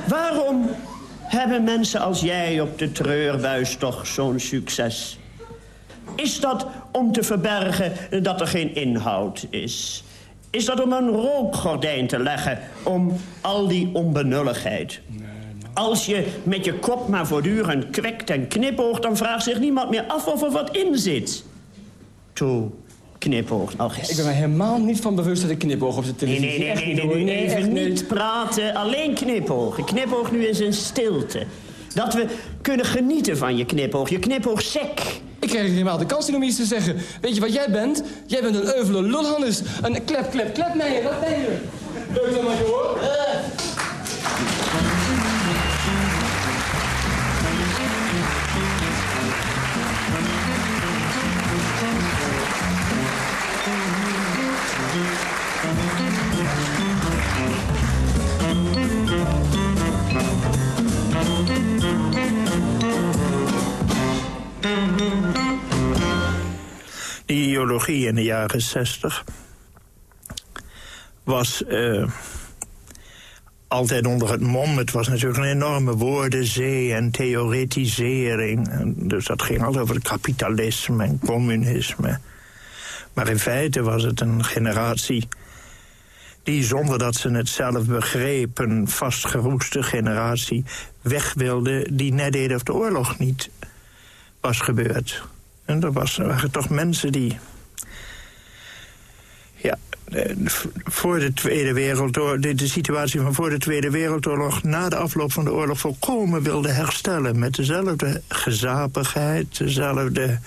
Speaker 13: Waarom hebben mensen als jij op de treurbuis toch zo'n succes? Is dat om te verbergen dat er geen inhoud is? Is dat om een rookgordijn te leggen om al die onbenulligheid? Als je met je kop maar voortdurend kwekt en knipoogt... dan vraagt zich niemand meer af of er wat in zit. Toe, knipoog nog eens.
Speaker 17: Ik ben me helemaal niet van bewust dat ik knipoog op de televisie.
Speaker 13: nee, nee,
Speaker 17: Echt
Speaker 13: nee, nee, nee, even
Speaker 17: niet.
Speaker 13: praten, alleen knipogen. Knipoog nu eens in stilte. Dat we kunnen genieten van je knipoog. Je knipoog sec.
Speaker 17: Ik krijg helemaal de kans niet om iets te zeggen. Weet je wat jij bent? Jij bent een euvele lulhannes. Een klep, klep, klep, nee, dat ben je. Leuk dan maar, hoor.
Speaker 18: De ideologie in de jaren zestig was eh, altijd onder het mom. Het was natuurlijk een enorme woordenzee en theoretisering. Dus dat ging altijd over kapitalisme en communisme. Maar in feite was het een generatie die zonder dat ze het zelf begreep... een vastgeroeste generatie weg wilde... die net deed of de oorlog niet was gebeurd. En er, waren toch mensen die... Ja, voor de Tweede Wereldoorlog... De, situatie van voor de Tweede Wereldoorlog... na de afloop van de oorlog volkomen wilde herstellen... met dezelfde gezapigheid, dezelfde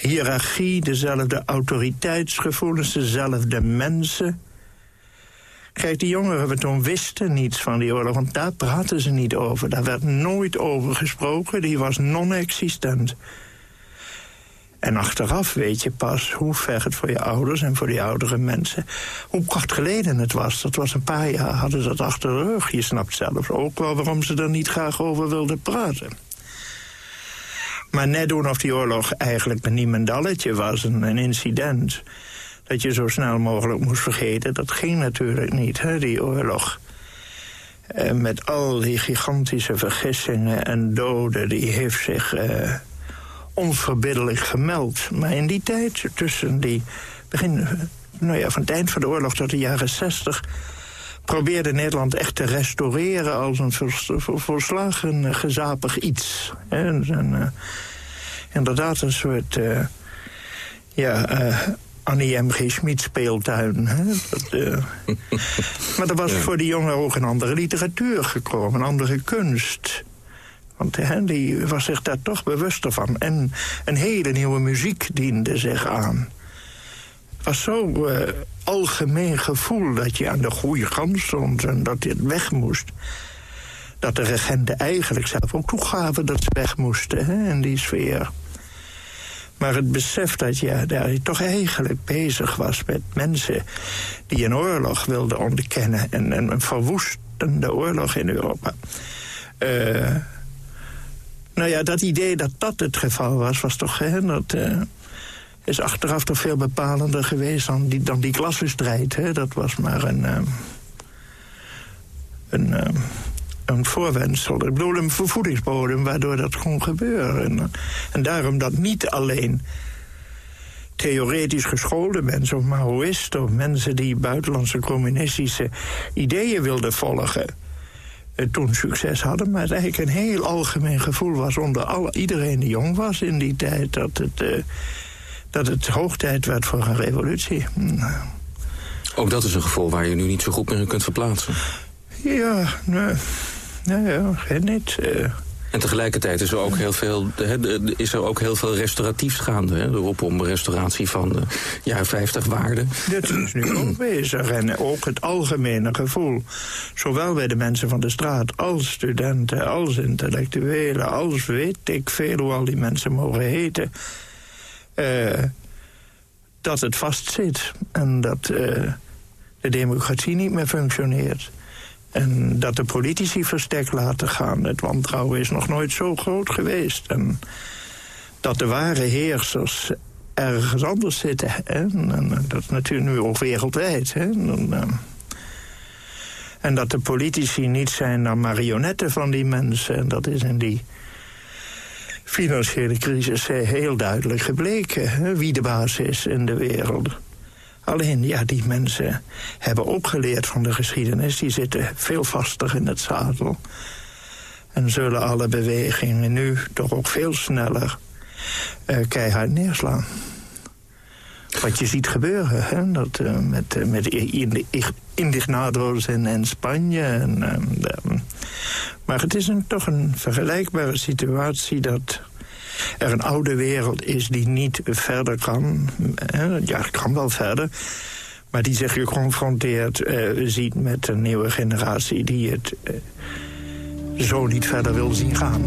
Speaker 18: hiërarchie... dezelfde autoriteitsgevoelens, dezelfde mensen... Kijk, die jongeren toen wisten niets van die oorlog, want daar praten ze niet over. Daar werd nooit over gesproken, die was non-existent. En achteraf weet je pas hoe ver het voor je ouders en voor die oudere mensen... hoe kort geleden het was. Dat was een paar jaar, hadden ze dat achter de rug. Je snapt zelf ook wel waarom ze er niet graag over wilden praten. Maar net doen of die oorlog eigenlijk een niemendalletje was, een incident... dat je zo snel mogelijk moest vergeten, dat ging natuurlijk niet, hè, die oorlog. Eh, met al die gigantische vergissingen en doden, die heeft zich... eh, onverbiddelijk gemeld. Maar in die tijd, tussen die begin, nou ja, van het eind van de oorlog tot de jaren zestig, probeerde Nederland echt te restaureren als een volslagen eh, gezapig iets. En, eh, inderdaad een soort, ja, Annie M. G. Schmid speeltuin. Hè? Dat, eh, maar er was voor die jongen ook een andere literatuur gekomen, een andere kunst. Want hè, die was zich daar toch bewuster van. En een hele nieuwe muziek diende zich aan. Het was zo eh, algemeen gevoel dat je aan de goede kant stond en dat je weg moest. Dat de regenten eigenlijk zelf ook toegaven dat ze weg moesten hè, in die sfeer. Maar het besef dat je daar toch eigenlijk bezig was met mensen die een oorlog wilden onderkennen. En, en een verwoestende oorlog in Europa. Eh, nou ja, dat idee dat dat het geval was, was toch... Dat eh, is achteraf toch veel bepalender geweest dan die, dan die klassenstrijd. Hè. Dat was maar een... eh, een, eh, een voorwendsel. Ik bedoel, een vervoedingsbodem waardoor dat kon gebeuren. En, en daarom dat niet alleen theoretisch geschoolde mensen of Maoïsten... of mensen die buitenlandse communistische ideeën wilden volgen... eh, toen succes hadden, maar het eigenlijk een heel algemeen gevoel was... onder alle, iedereen die jong was in die tijd... dat het, eh, dat het hoog tijd werd voor een revolutie. Nou,
Speaker 19: Ook dat is een gevoel waar je nu niet zo goed meer kunt verplaatsen.
Speaker 18: Ja, nee. Nou ja, geen niet. eh.
Speaker 19: En tegelijkertijd is er ook heel veel, is er ook heel veel restauratiefs gaande. Hè? De roep om restauratie van de jaren 50 waarden.
Speaker 18: Dit is nu ook bezig. En ook het algemene gevoel. Zowel bij de mensen van de straat als studenten, als intellectuelen, als weet ik veel hoe al die mensen mogen heten. eh, dat het vastzit. En dat eh, de democratie niet meer functioneert. En dat de politici verstek laten gaan. Het wantrouwen is nog nooit zo groot geweest. En dat de ware heersers ergens anders zitten. En, dat is natuurlijk nu ook wereldwijd. Hè? En, en dat de politici niet zijn dan marionetten van die mensen. En dat is in die financiële crisis heel duidelijk gebleken. Hè? Wie de baas is in de wereld. Alleen, ja, die mensen hebben ook geleerd van de geschiedenis. Die zitten veel vaster in het zadel. En zullen alle bewegingen nu toch ook veel sneller uh, keihard neerslaan. Wat je ziet gebeuren, hè? Dat, uh, met, uh, met indignado's in, in Spanje. En, maar het is een, toch een vergelijkbare situatie dat er een oude wereld is die niet verder kan. Ja, het kan wel verder. Maar die zich geconfronteerd uh, ziet met een nieuwe generatie die het uh, zo niet verder wil zien gaan.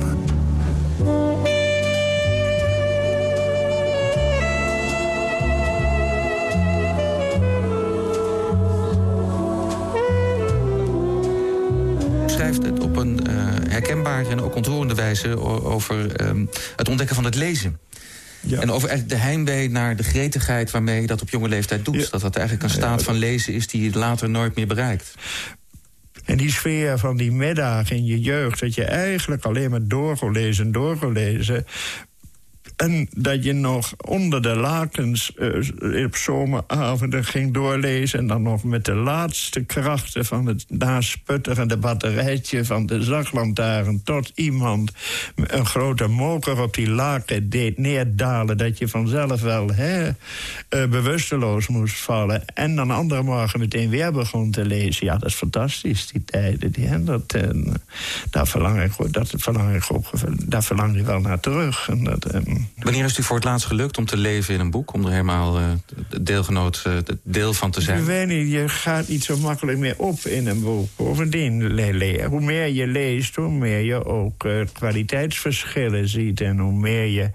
Speaker 20: Herkenbare en ook ontroerende wijze over um, het ontdekken van het lezen. Ja. En over de heimwee naar de gretigheid waarmee je dat op jonge leeftijd doet. Ja. Dat dat eigenlijk een staat van lezen is die je later nooit meer bereikt.
Speaker 18: En die sfeer van die middagen in je jeugd... dat je eigenlijk alleen maar door kon lezen, door kon lezen... En dat je nog onder de lakens uh, op zomeravonden ging doorlezen... en dan nog met de laatste krachten van het nasputterende batterijtje... van de zaklantaarn tot iemand een grote moker op die laken deed neerdalen... dat je vanzelf wel hè, uh, bewusteloos moest vallen. En dan andere morgen meteen weer begon te lezen. Ja, dat is fantastisch, die tijden. Die, hè, dat, daar, verlang ik, dat verlang ik ook, daar verlang je wel naar terug. En dat,
Speaker 20: Wanneer is het u voor het laatst gelukt om te leven in een boek? Om er helemaal uh, deelgenoot, uh, deel van te zijn?
Speaker 18: Ik weet niet, je gaat niet zo makkelijk meer op in een boek. Bovendien, hoe meer je leest, hoe meer je ook uh, kwaliteitsverschillen ziet. En hoe meer je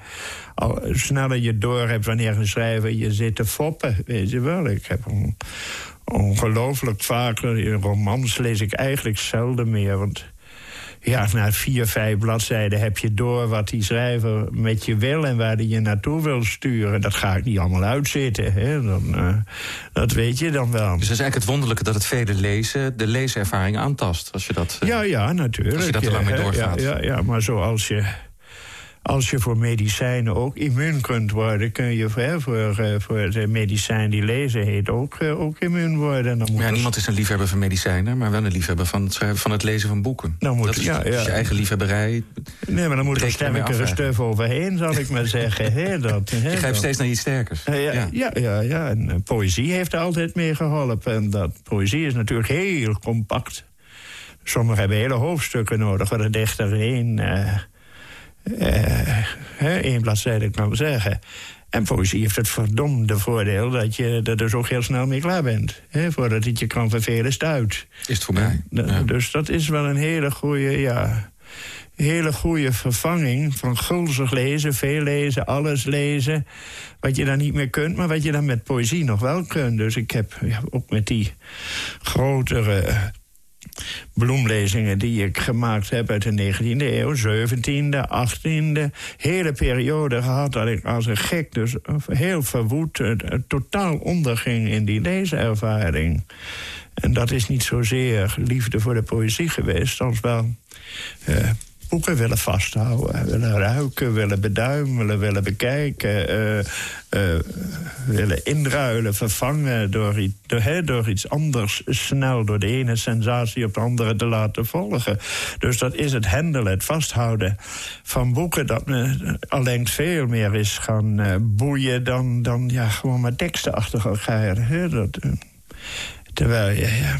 Speaker 18: al sneller je door hebt wanneer een schrijver je zit te foppen. Weet je wel, ik heb on ongelooflijk vaak... romans lees ik eigenlijk zelden meer, want ja, na vier, vijf bladzijden heb je door wat die schrijver met je wil en waar hij je naartoe wil sturen. Dat ga ik niet allemaal uitzitten. Hè? Dan, uh, dat weet je dan wel.
Speaker 20: Dus het is eigenlijk het wonderlijke dat het vele lezen de leeservaring aantast. Als je dat,
Speaker 18: uh, ja, ja, natuurlijk.
Speaker 20: Als je dat er lang mee doorgaat.
Speaker 18: Ja, ja, ja, maar zoals je als je voor medicijnen ook immuun kunt worden... kun je voor, voor, voor de medicijn die lezen heet ook, ook immuun worden. Dan moet
Speaker 20: ja, niemand is een liefhebber van medicijnen... maar wel een liefhebber van het, schrijven, van het lezen van boeken.
Speaker 18: Dan moet,
Speaker 20: dat is,
Speaker 18: ja,
Speaker 20: ja. je eigen liefhebberij.
Speaker 18: Nee, maar dan moet er stemmige stuf overheen, zal ik maar zeggen. He, dat,
Speaker 20: he, je grijpt steeds naar iets sterkers.
Speaker 18: Ja, ja, ja. ja, ja. En uh, poëzie heeft er altijd mee geholpen. En dat, poëzie is natuurlijk heel compact. Sommigen hebben hele hoofdstukken nodig... waar de dichter één... Uh, uh, één bladzijde kan zeggen. En poëzie heeft het verdomde voordeel dat je er dus ook heel snel mee klaar bent. Hè, voordat het je kan vervelen, stuit.
Speaker 20: Is het voorbij?
Speaker 18: Ja. Dus dat is wel een hele goede, ja, hele goede vervanging van gulzig lezen, veel lezen, alles lezen. Wat je dan niet meer kunt, maar wat je dan met poëzie nog wel kunt. Dus ik heb ja, ook met die grotere bloemlezingen die ik gemaakt heb uit de 19e eeuw, 17e, 18e. Hele periode gehad dat ik als een gek, dus heel verwoed, totaal onderging in die lezenervaring. En dat is niet zozeer liefde voor de poëzie geweest, als wel. Uh, boeken willen vasthouden, willen ruiken, willen beduimelen, willen bekijken, uh, uh, willen inruilen, vervangen door, he, door, iets anders snel, door de ene sensatie op de andere te laten volgen. Dus dat is het hendelen, het vasthouden van boeken dat me alleen veel meer is gaan uh, boeien dan, dan ja, gewoon maar teksten achter elkaar. Dat, terwijl je. Ja,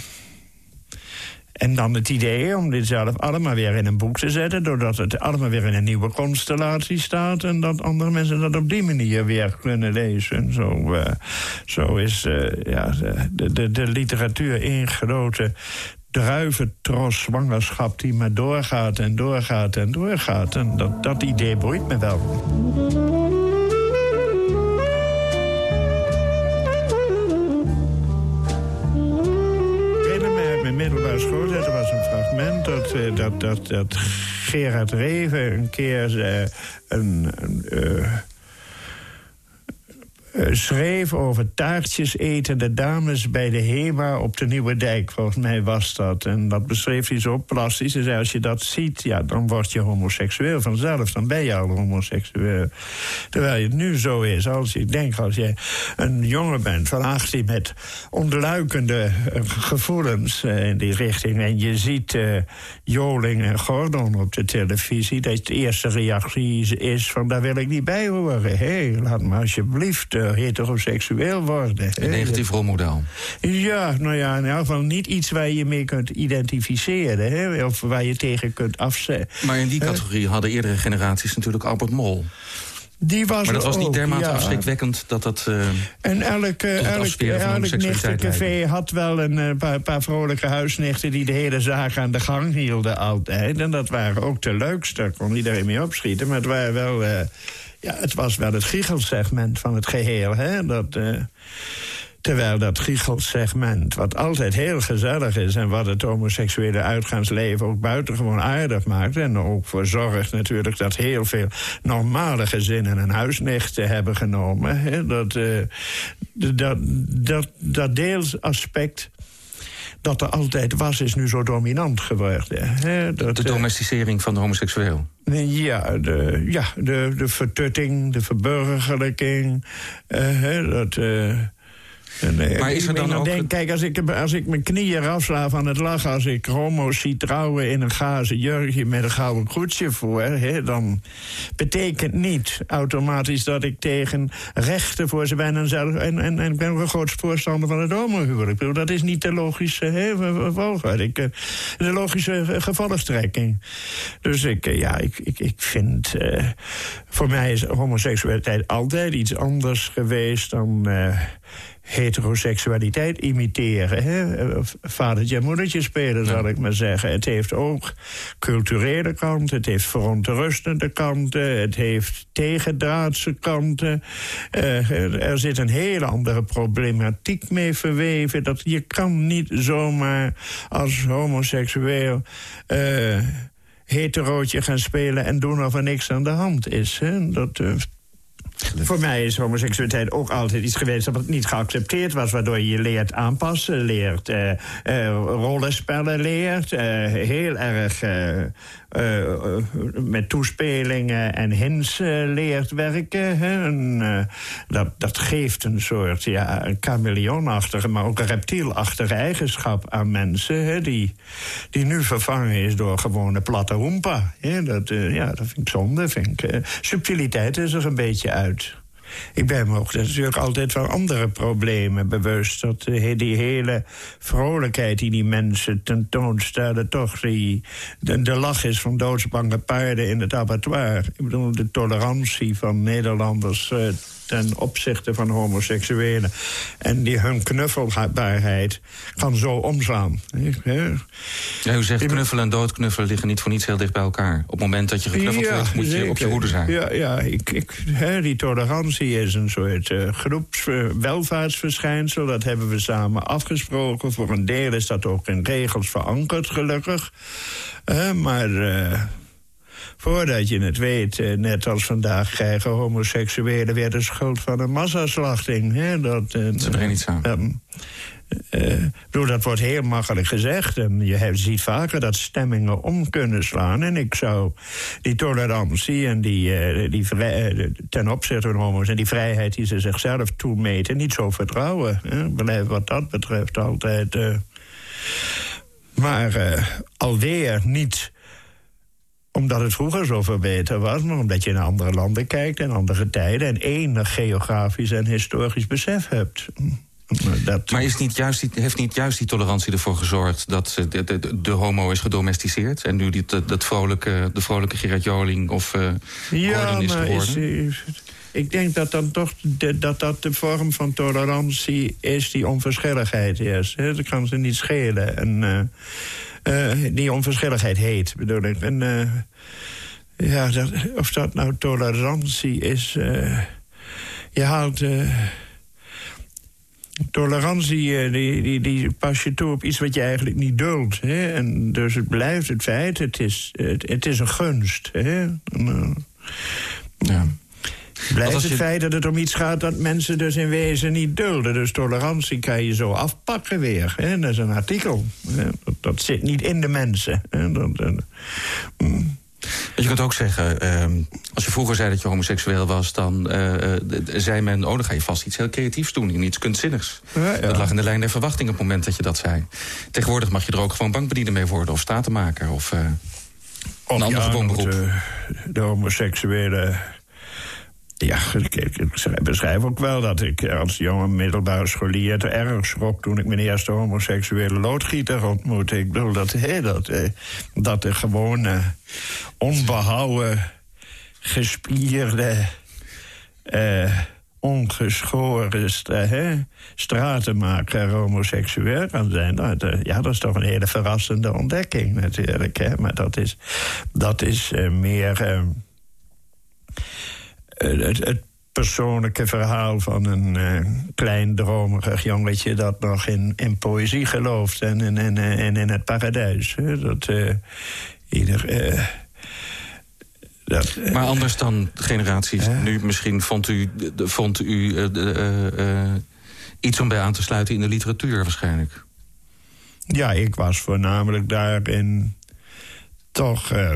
Speaker 18: en dan het idee om dit zelf allemaal weer in een boek te zetten... doordat het allemaal weer in een nieuwe constellatie staat... en dat andere mensen dat op die manier weer kunnen lezen. Zo, uh, zo is uh, ja, de, de, de literatuur grote druiventros zwangerschap... die maar doorgaat en doorgaat en doorgaat. En dat, dat idee boeit me wel. Dat, eh, dat, dat, dat Gerard Reven een keer eh, een... een eh, eh, schreef over taartjes etende dames bij de HEMA op de Nieuwe Dijk. Volgens mij was dat. En dat beschreef hij zo plastisch. Hij zei, als je dat ziet, ja, dan word je homoseksueel vanzelf. Dan ben je al homoseksueel. Terwijl het nu zo is. Als ik denk, als je een jongen bent van 18 met ontluikende eh, gevoelens eh, in die richting... en je ziet eh, Joling en Gordon op de televisie... dat de eerste reactie is van, daar wil ik niet bij horen. Hé, hey, laat me alsjeblieft eh, heteroseksueel worden.
Speaker 20: Een negatief rolmodel.
Speaker 18: Ja, nou ja, in elk geval niet iets waar je mee kunt identificeren. Hè, of waar je tegen kunt afzetten.
Speaker 20: Maar in die categorie hadden eerdere generaties natuurlijk Albert Mol.
Speaker 18: Die was
Speaker 20: maar dat was niet dermate
Speaker 18: ja.
Speaker 20: afschrikwekkend dat dat... eh,
Speaker 18: En elk, eh, elk, nichtencafé had wel een eh, paar, paar vrolijke huisnichten... die de hele zaak aan de gang hielden altijd. En dat waren ook de leukste, daar kon iedereen mee opschieten. Maar het, waren wel, eh, ja, het was wel het giechelsegment van het geheel. Hè? Dat... eh, Terwijl dat giechelsegment, wat altijd heel gezellig is... en wat het homoseksuele uitgaansleven ook buitengewoon aardig maakt... en ook voor zorgt natuurlijk dat heel veel normale gezinnen... een huisnichten hebben genomen. Hè, dat, eh, dat, dat, dat deelsaspect dat er altijd was, is nu zo dominant geworden. Hè, dat,
Speaker 20: de
Speaker 18: eh,
Speaker 20: domesticering van de homoseksueel.
Speaker 18: ja, de, ja de, de vertutting, de verburgerlijking. hè, dat, eh, en, eh,
Speaker 20: Maar is er
Speaker 18: ik
Speaker 20: dan ook-
Speaker 18: Denk, kijk, als ik, als ik mijn knieën afsla van het lachen... als ik homo's zie trouwen in een gazen jurkje met een gouden koetsje voor... Hè, dan betekent niet automatisch dat ik tegen rechten voor ze ben... en, zelf, en, en, en ik ben ook een groot voorstander van het homohuwelijk. Ik bedoel, Dat is niet de logische hè, volgorde. Ik, eh, de logische eh, gevolgtrekking. Dus ik, ja, ik, ik, ik vind... eh, voor mij is homoseksualiteit altijd iets anders geweest dan... eh, heteroseksualiteit imiteren. Hè? Eh, Vadertje en moedertje spelen, zal ik maar zeggen. Het heeft ook culturele kanten, het heeft verontrustende kanten... het heeft tegendraadse kanten. Eh, er- zit een hele andere problematiek mee verweven. Dat je kan niet zomaar als homoseksueel... eh heterootje gaan spelen en doen of er niks aan de hand is. Hè? Dat... voor mij is homoseksualiteit ook altijd iets geweest dat niet geaccepteerd was, waardoor je leert aanpassen, leert eh, eh, rollenspellen leert, eh, heel erg met toespelingen en hints leert werken. Dat, dat geeft een soort ja, een chameleonachtige, maar ook een reptielachtige eigenschap aan mensen, hè, die, die nu vervangen is door gewone platte hoempa. Dat, ja, dat vind ik zonde. Vind ik, subtiliteit is er een beetje uit. Ik ben me ook natuurlijk altijd van andere problemen bewust. Dat eh, die hele vrolijkheid die die mensen tentoonstellen... toch die, de, de lach is van doodsbange paarden in het abattoir. Ik bedoel, de tolerantie van Nederlanders... eh, ten opzichte van homoseksuelen. En die hun knuffelbaarheid kan zo omslaan.
Speaker 20: Ja, u zegt knuffelen en doodknuffelen liggen niet voor niets heel dicht bij elkaar. Op het moment dat je geknuffeld wordt, moet je
Speaker 18: zeker.
Speaker 20: op je hoede zijn.
Speaker 18: Ja, ja ik, ik, hè, die tolerantie is een soort eh groepswelvaartsverschijnsel. Dat hebben we samen afgesproken. Voor een deel is dat ook in regels verankerd, gelukkig. Maar eh, voordat je het weet, eh, net als vandaag... krijgen homoseksuelen weer de schuld van een massaslachting. Hè? Dat, eh,
Speaker 20: Ze er niet aan.
Speaker 18: Bedoel, dat wordt heel makkelijk gezegd. En je ziet vaker dat stemmingen om kunnen slaan. En ik zou die tolerantie en die, die vrij- ten opzichte van homo's... en die vrijheid die ze zichzelf toemeten, niet zo vertrouwen. Hè. Blijf wat dat betreft altijd... maar alweer niet omdat het vroeger zoveel beter was, maar omdat je naar andere landen kijkt en andere tijden en enig geografisch en historisch besef hebt. Maar Dat,
Speaker 20: Maar is niet juist die, heeft niet juist die tolerantie ervoor gezorgd... dat de, de, de homo is gedomesticeerd... en nu die, dat, dat vrolijke, de vrolijke Gerard Joling of eh Gordon is geworden?
Speaker 18: is, ik denk dat dan toch de, dat dat de vorm van tolerantie is die onverschilligheid is. Dat kan ze niet schelen. En, eh, die onverschilligheid heet, bedoel ik. En, eh, ja, dat, of dat nou tolerantie is... eh, je haalt... eh, tolerantie eh, die, die, die pas je toe op iets wat je eigenlijk niet duldt. Hè? En dus het blijft het feit, het is, het, het is een gunst. Hè? Eh,
Speaker 20: Ja.
Speaker 18: Blijft het feit dat het om iets gaat dat mensen dus in wezen niet dulden. Dus tolerantie kan je zo afpakken weer. Hè? Dat is een artikel. Dat, dat zit niet in de mensen. Hè? Dat, dat- mm.
Speaker 20: Je kunt ook zeggen, ehm, als je vroeger zei dat je homoseksueel was... dan eh, eh, zei men, oh, dan ga je vast iets heel creatiefs doen... iets kunstzinnigs.
Speaker 18: Ja, ja.
Speaker 20: Dat lag in de lijn der verwachting op het moment dat je dat zei. Tegenwoordig mag je er ook gewoon bankbediende mee worden... of stratenmaker of eh, een ander gewoon beroep.
Speaker 18: eh, de homoseksuele... Ja, ik, beschrijf ook wel dat ik als jonge middelbare scholier... erg schrok toen ik mijn eerste homoseksuele loodgieter ontmoette. Ik bedoel, dat, hé, dat, eh, dat de gewone, onbehouden, gespierde... eh, ongeschoren stratenmaker homoseksueel kan zijn. Dat, eh, ja, dat is toch een hele verrassende ontdekking natuurlijk. Hè? Maar dat is, dat is eh, meer het, het persoonlijke verhaal van een eh, klein dromerig jongetje... dat nog in, in poëzie gelooft en in, in het paradijs. Hè? Dat eh, ieder... eh, dat, eh,
Speaker 20: Maar anders dan generaties nu, misschien vond u, vond u eh, eh, eh, iets om bij aan te sluiten in de literatuur waarschijnlijk.
Speaker 18: Ja, ik was voornamelijk daarin toch eh,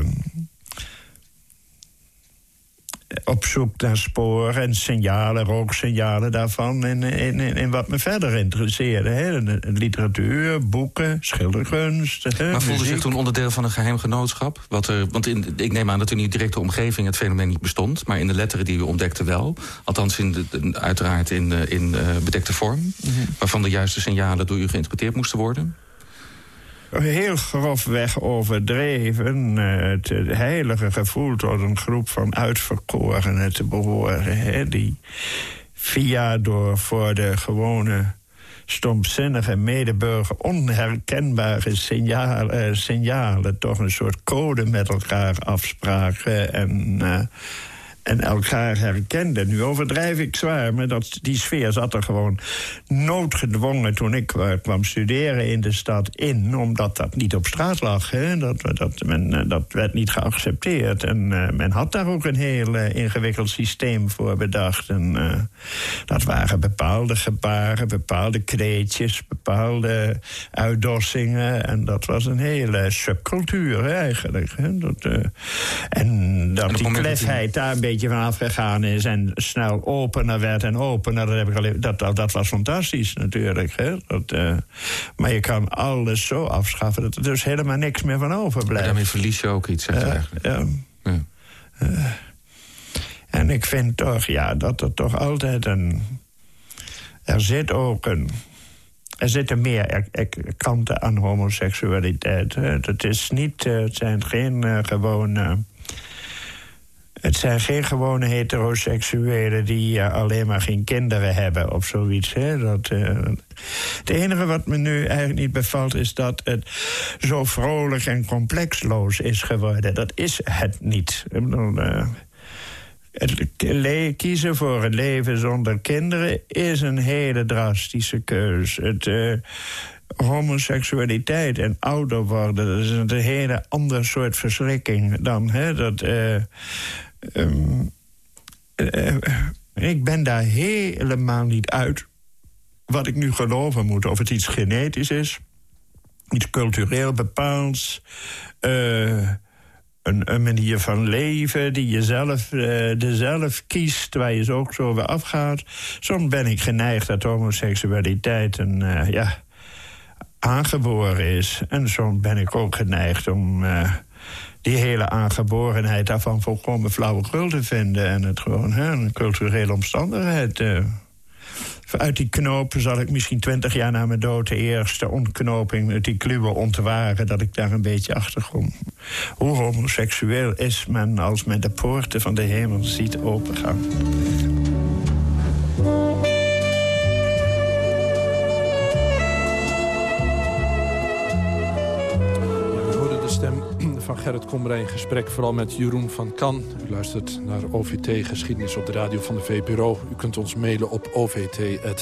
Speaker 18: op zoek naar sporen en signalen, rooksignalen daarvan. En, in wat me verder interesseerde. Hè. Literatuur, boeken, schilderkunst. Hè,
Speaker 20: Maar voelde zich toen onderdeel van een geheim genootschap? Wat er, want in, ik neem aan dat in uw directe omgeving het fenomeen niet bestond... maar in de letteren die u ontdekte wel. Althans in de, uiteraard in, eh, in eh, bedekte vorm. Waarvan de juiste signalen door u geïnterpreteerd moesten worden.
Speaker 18: Heel grofweg overdreven. eh, het heilige gevoel tot een groep van uitverkorenen te behoren. Die via door voor de gewone stomzinnige medeburger onherkenbare signalen, eh, signalen toch een soort code met elkaar afspraken en, eh, en elkaar herkenden. Nu overdrijf ik zwaar, maar dat, die sfeer zat er gewoon noodgedwongen toen ik eh, kwam studeren in de stad in, omdat dat niet op straat lag. Hè? Dat, dat, men, eh, dat werd niet geaccepteerd. En eh, men had daar ook een heel ingewikkeld systeem voor bedacht. En dat waren bepaalde gebaren, bepaalde kreetjes, bepaalde uitdossingen. En dat was een hele subcultuur hè, eigenlijk. Hè? Dat, en dat die klefheid daar een beetje van afgegaan is en snel opener werd en opener, dat, heb ik al, even- dat, dat, dat was fantastisch natuurlijk. Hè? Dat, eh, maar je kan alles zo afschaffen dat er dus helemaal niks meer van overblijft.
Speaker 20: daarmee verlies je ook iets,
Speaker 18: Ja,
Speaker 20: eigenlijk.
Speaker 18: ja.
Speaker 20: Ja.
Speaker 18: Eh, en ik vind toch, ja, dat er toch altijd een. Er zit ook een. Er zitten meer er- er- kanten aan homoseksualiteit. Het, is niet, eh, het zijn geen eh, gewone. Het zijn geen gewone heteroseksuelen die eh, alleen maar geen kinderen hebben of zoiets. Hè. Dat, eh, het enige wat me nu eigenlijk niet bevalt is dat het zo vrolijk en complexloos is geworden. Dat is het niet. Ik bedoel, eh, het kiezen voor een leven zonder kinderen is een hele drastische keus. Het, homoseksualiteit en ouder worden, is een hele ander soort verschrikking dan. Hè, dat, ehm, eh, ik ben daar helemaal niet uit wat ik nu geloven moet. Of het iets genetisch is, iets cultureel bepaalds. eh, een, een manier van leven die je zelf, eh, de zelf kiest, waar je ook zo weer afgaat. Soms ben ik geneigd dat homoseksualiteit een, eh, ja, aangeboren is. En soms ben ik ook geneigd om eh, die hele aangeborenheid daarvan volkomen flauwekul te vinden. En het gewoon hè, een culturele omstandigheid. eh. uit die knoop zal ik misschien twintig jaar na mijn dood de eerste ontknoping uit die kluwen ontwaren, dat ik daar een beetje achter kom. Hoe homoseksueel is men als men de poorten van de hemel ziet opengaan?
Speaker 11: De stem van Gerrit Komrij in gesprek vooral met Jeroen van Kan. U luistert naar OVT Geschiedenis op de radio van de VPRO. U kunt ons mailen op ovt.vpro.nl.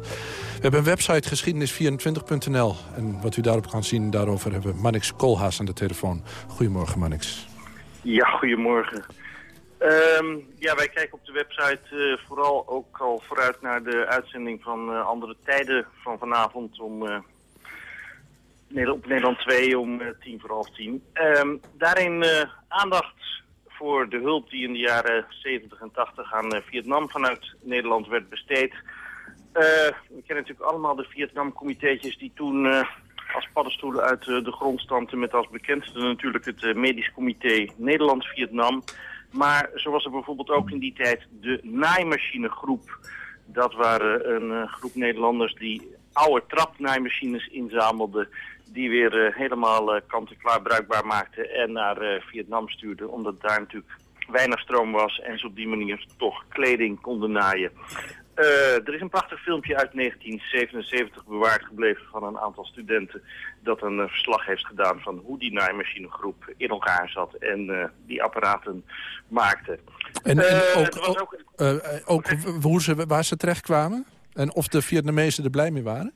Speaker 11: We hebben een website geschiedenis24.nl. En wat u daarop kan zien, daarover hebben we Mannix Koolhaas aan de telefoon. Goedemorgen, Mannix.
Speaker 21: Ja, goedemorgen. Ehm, ja, wij kijken op de website uh, vooral ook al vooruit naar de uitzending van uh, andere tijden van vanavond om uh, op Nederland 2 om tien voor half tien. Um, daarin aandacht voor de hulp die in de jaren 70 en 80 aan Vietnam vanuit Nederland werd besteed. we kennen natuurlijk allemaal de Vietnam-comitéetjes die toen als paddenstoelen uit de grond stampten met als bekendste natuurlijk het Medisch Comité Nederland-Vietnam. Maar zo was er bijvoorbeeld ook in die tijd de naaimachinegroep. Dat waren een groep Nederlanders die oude trapnaaimachines inzamelden... die weer uh, helemaal uh, kant-en-klaar bruikbaar maakten en naar Vietnam stuurden... omdat daar natuurlijk weinig stroom was en ze op die manier toch kleding konden naaien. Uh, er is een prachtig filmpje uit 1977 bewaard gebleven van een aantal studenten... dat een uh, verslag heeft gedaan van hoe die naaimachinegroep in elkaar zat en uh, die apparaten maakte.
Speaker 11: En, en ook, ook, ook hoe ze, waar ze terecht kwamen? En of de Vietnamezen er blij mee waren?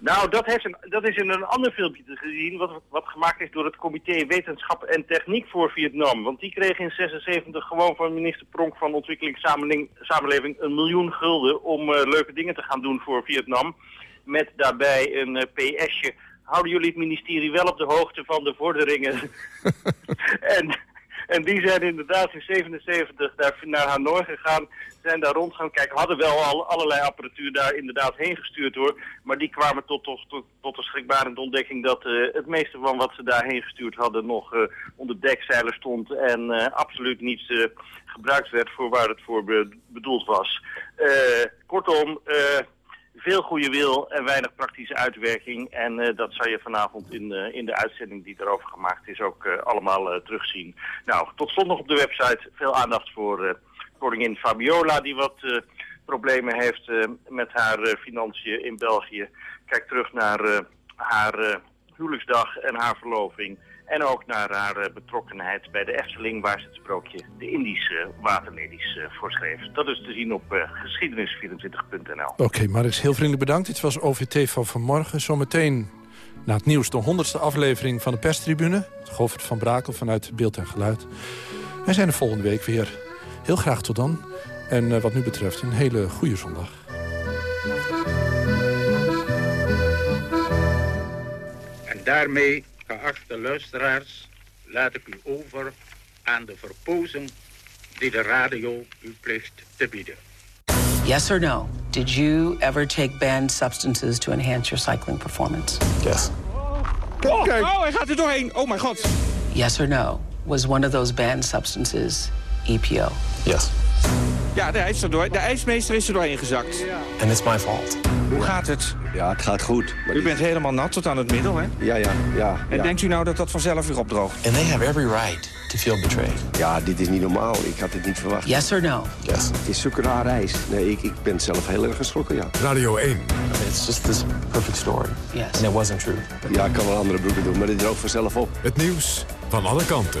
Speaker 21: Nou, dat, heeft een, dat is in een ander filmpje te gezien, wat, wat gemaakt is door het Comité Wetenschap en Techniek voor Vietnam. Want die kreeg in 76 gewoon van minister Pronk van Ontwikkelingssamenleving een miljoen gulden om uh, leuke dingen te gaan doen voor Vietnam. Met daarbij een uh, PS'je. Houden jullie het ministerie wel op de hoogte van de vorderingen? en en die zijn inderdaad in 77 daar naar Hanoi gegaan, zijn daar rond gaan kijken. Hadden wel al allerlei apparatuur daar inderdaad heen gestuurd hoor. Maar die kwamen tot, tot, tot, de schrikbarende ontdekking dat uh, het meeste van wat ze daarheen gestuurd hadden nog uh, onder dekzeilen stond. En uh, absoluut niet gebruikt werd voor waar het voor be bedoeld was. kortom veel goede wil en weinig praktische uitwerking. En uh, dat zal je vanavond in, uh, in de uitzending die erover gemaakt is ook uh, allemaal terugzien. Nou, tot nog op de website veel aandacht voor koningin Fabiola... die wat problemen heeft met haar financiën in België. Kijk terug naar haar huwelijksdag en haar verloving... En ook naar haar uh, betrokkenheid bij de Efteling, waar ze het sprookje de Indische waterlelies uh, voor schreef. Dat is te zien op uh, geschiedenis24.nl.
Speaker 11: Oké, okay, heel vriendelijk bedankt. Dit was OVT van vanmorgen. Zometeen na het nieuws de honderdste aflevering van de perstribune. Govert van Brakel vanuit Beeld en Geluid. Wij zijn er volgende week weer. Heel graag tot dan. En wat nu betreft een hele goede zondag.
Speaker 22: En daarmee Geachte luisteraars, laat ik u over aan de verpozen die de radio u plicht te bieden.
Speaker 23: Yes or no? Did you ever take banned substances to enhance your cycling performance?
Speaker 24: Yes.
Speaker 23: Oh,
Speaker 24: oh, hij gaat er doorheen. Oh my god.
Speaker 23: Yes or no? Was one of those banned substances EPO?
Speaker 24: Yes. Ja, de, is er door, de ijsmeester is er doorheen gezakt. And it's my fault.
Speaker 22: Hoe gaat het?
Speaker 24: Ja, het gaat goed.
Speaker 22: U bent helemaal nat tot aan het middel, hè?
Speaker 24: Ja, ja, ja.
Speaker 22: En
Speaker 24: ja.
Speaker 22: denkt u nou dat dat vanzelf weer opdroogt?
Speaker 24: And they have every right to feel betrayed. Ja, dit is niet normaal. Ik had dit niet verwacht.
Speaker 23: Yes or no?
Speaker 24: Yes. Het is zulke raar reis. Nee, ik, ik ben zelf heel erg geschrokken, ja.
Speaker 9: Radio 1.
Speaker 24: It's just this perfect story.
Speaker 23: Yes.
Speaker 24: And it wasn't true. Ja, ik kan wel andere broeken doen, maar dit droogt vanzelf op.
Speaker 9: Het nieuws van alle kanten.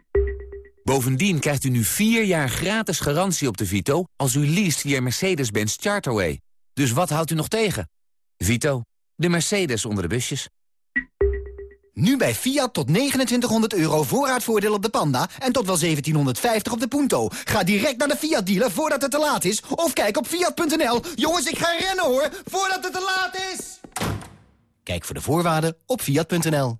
Speaker 25: Bovendien krijgt u nu 4 jaar gratis garantie op de Vito... als u leest via Mercedes-Benz Charterway. Dus wat houdt u nog tegen? Vito, de Mercedes onder de busjes.
Speaker 4: Nu bij Fiat tot 2900 euro voorraadvoordeel op de Panda en tot wel 1750 op de Punto. Ga direct naar de Fiat dealer voordat het te laat is. Of kijk op fiat.nl. Jongens, ik ga rennen hoor, voordat het te laat is. Kijk voor de voorwaarden op fiat.nl.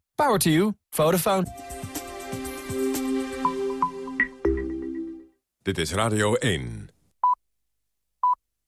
Speaker 26: Power to you. Vodafone.
Speaker 9: Dit is Radio 1.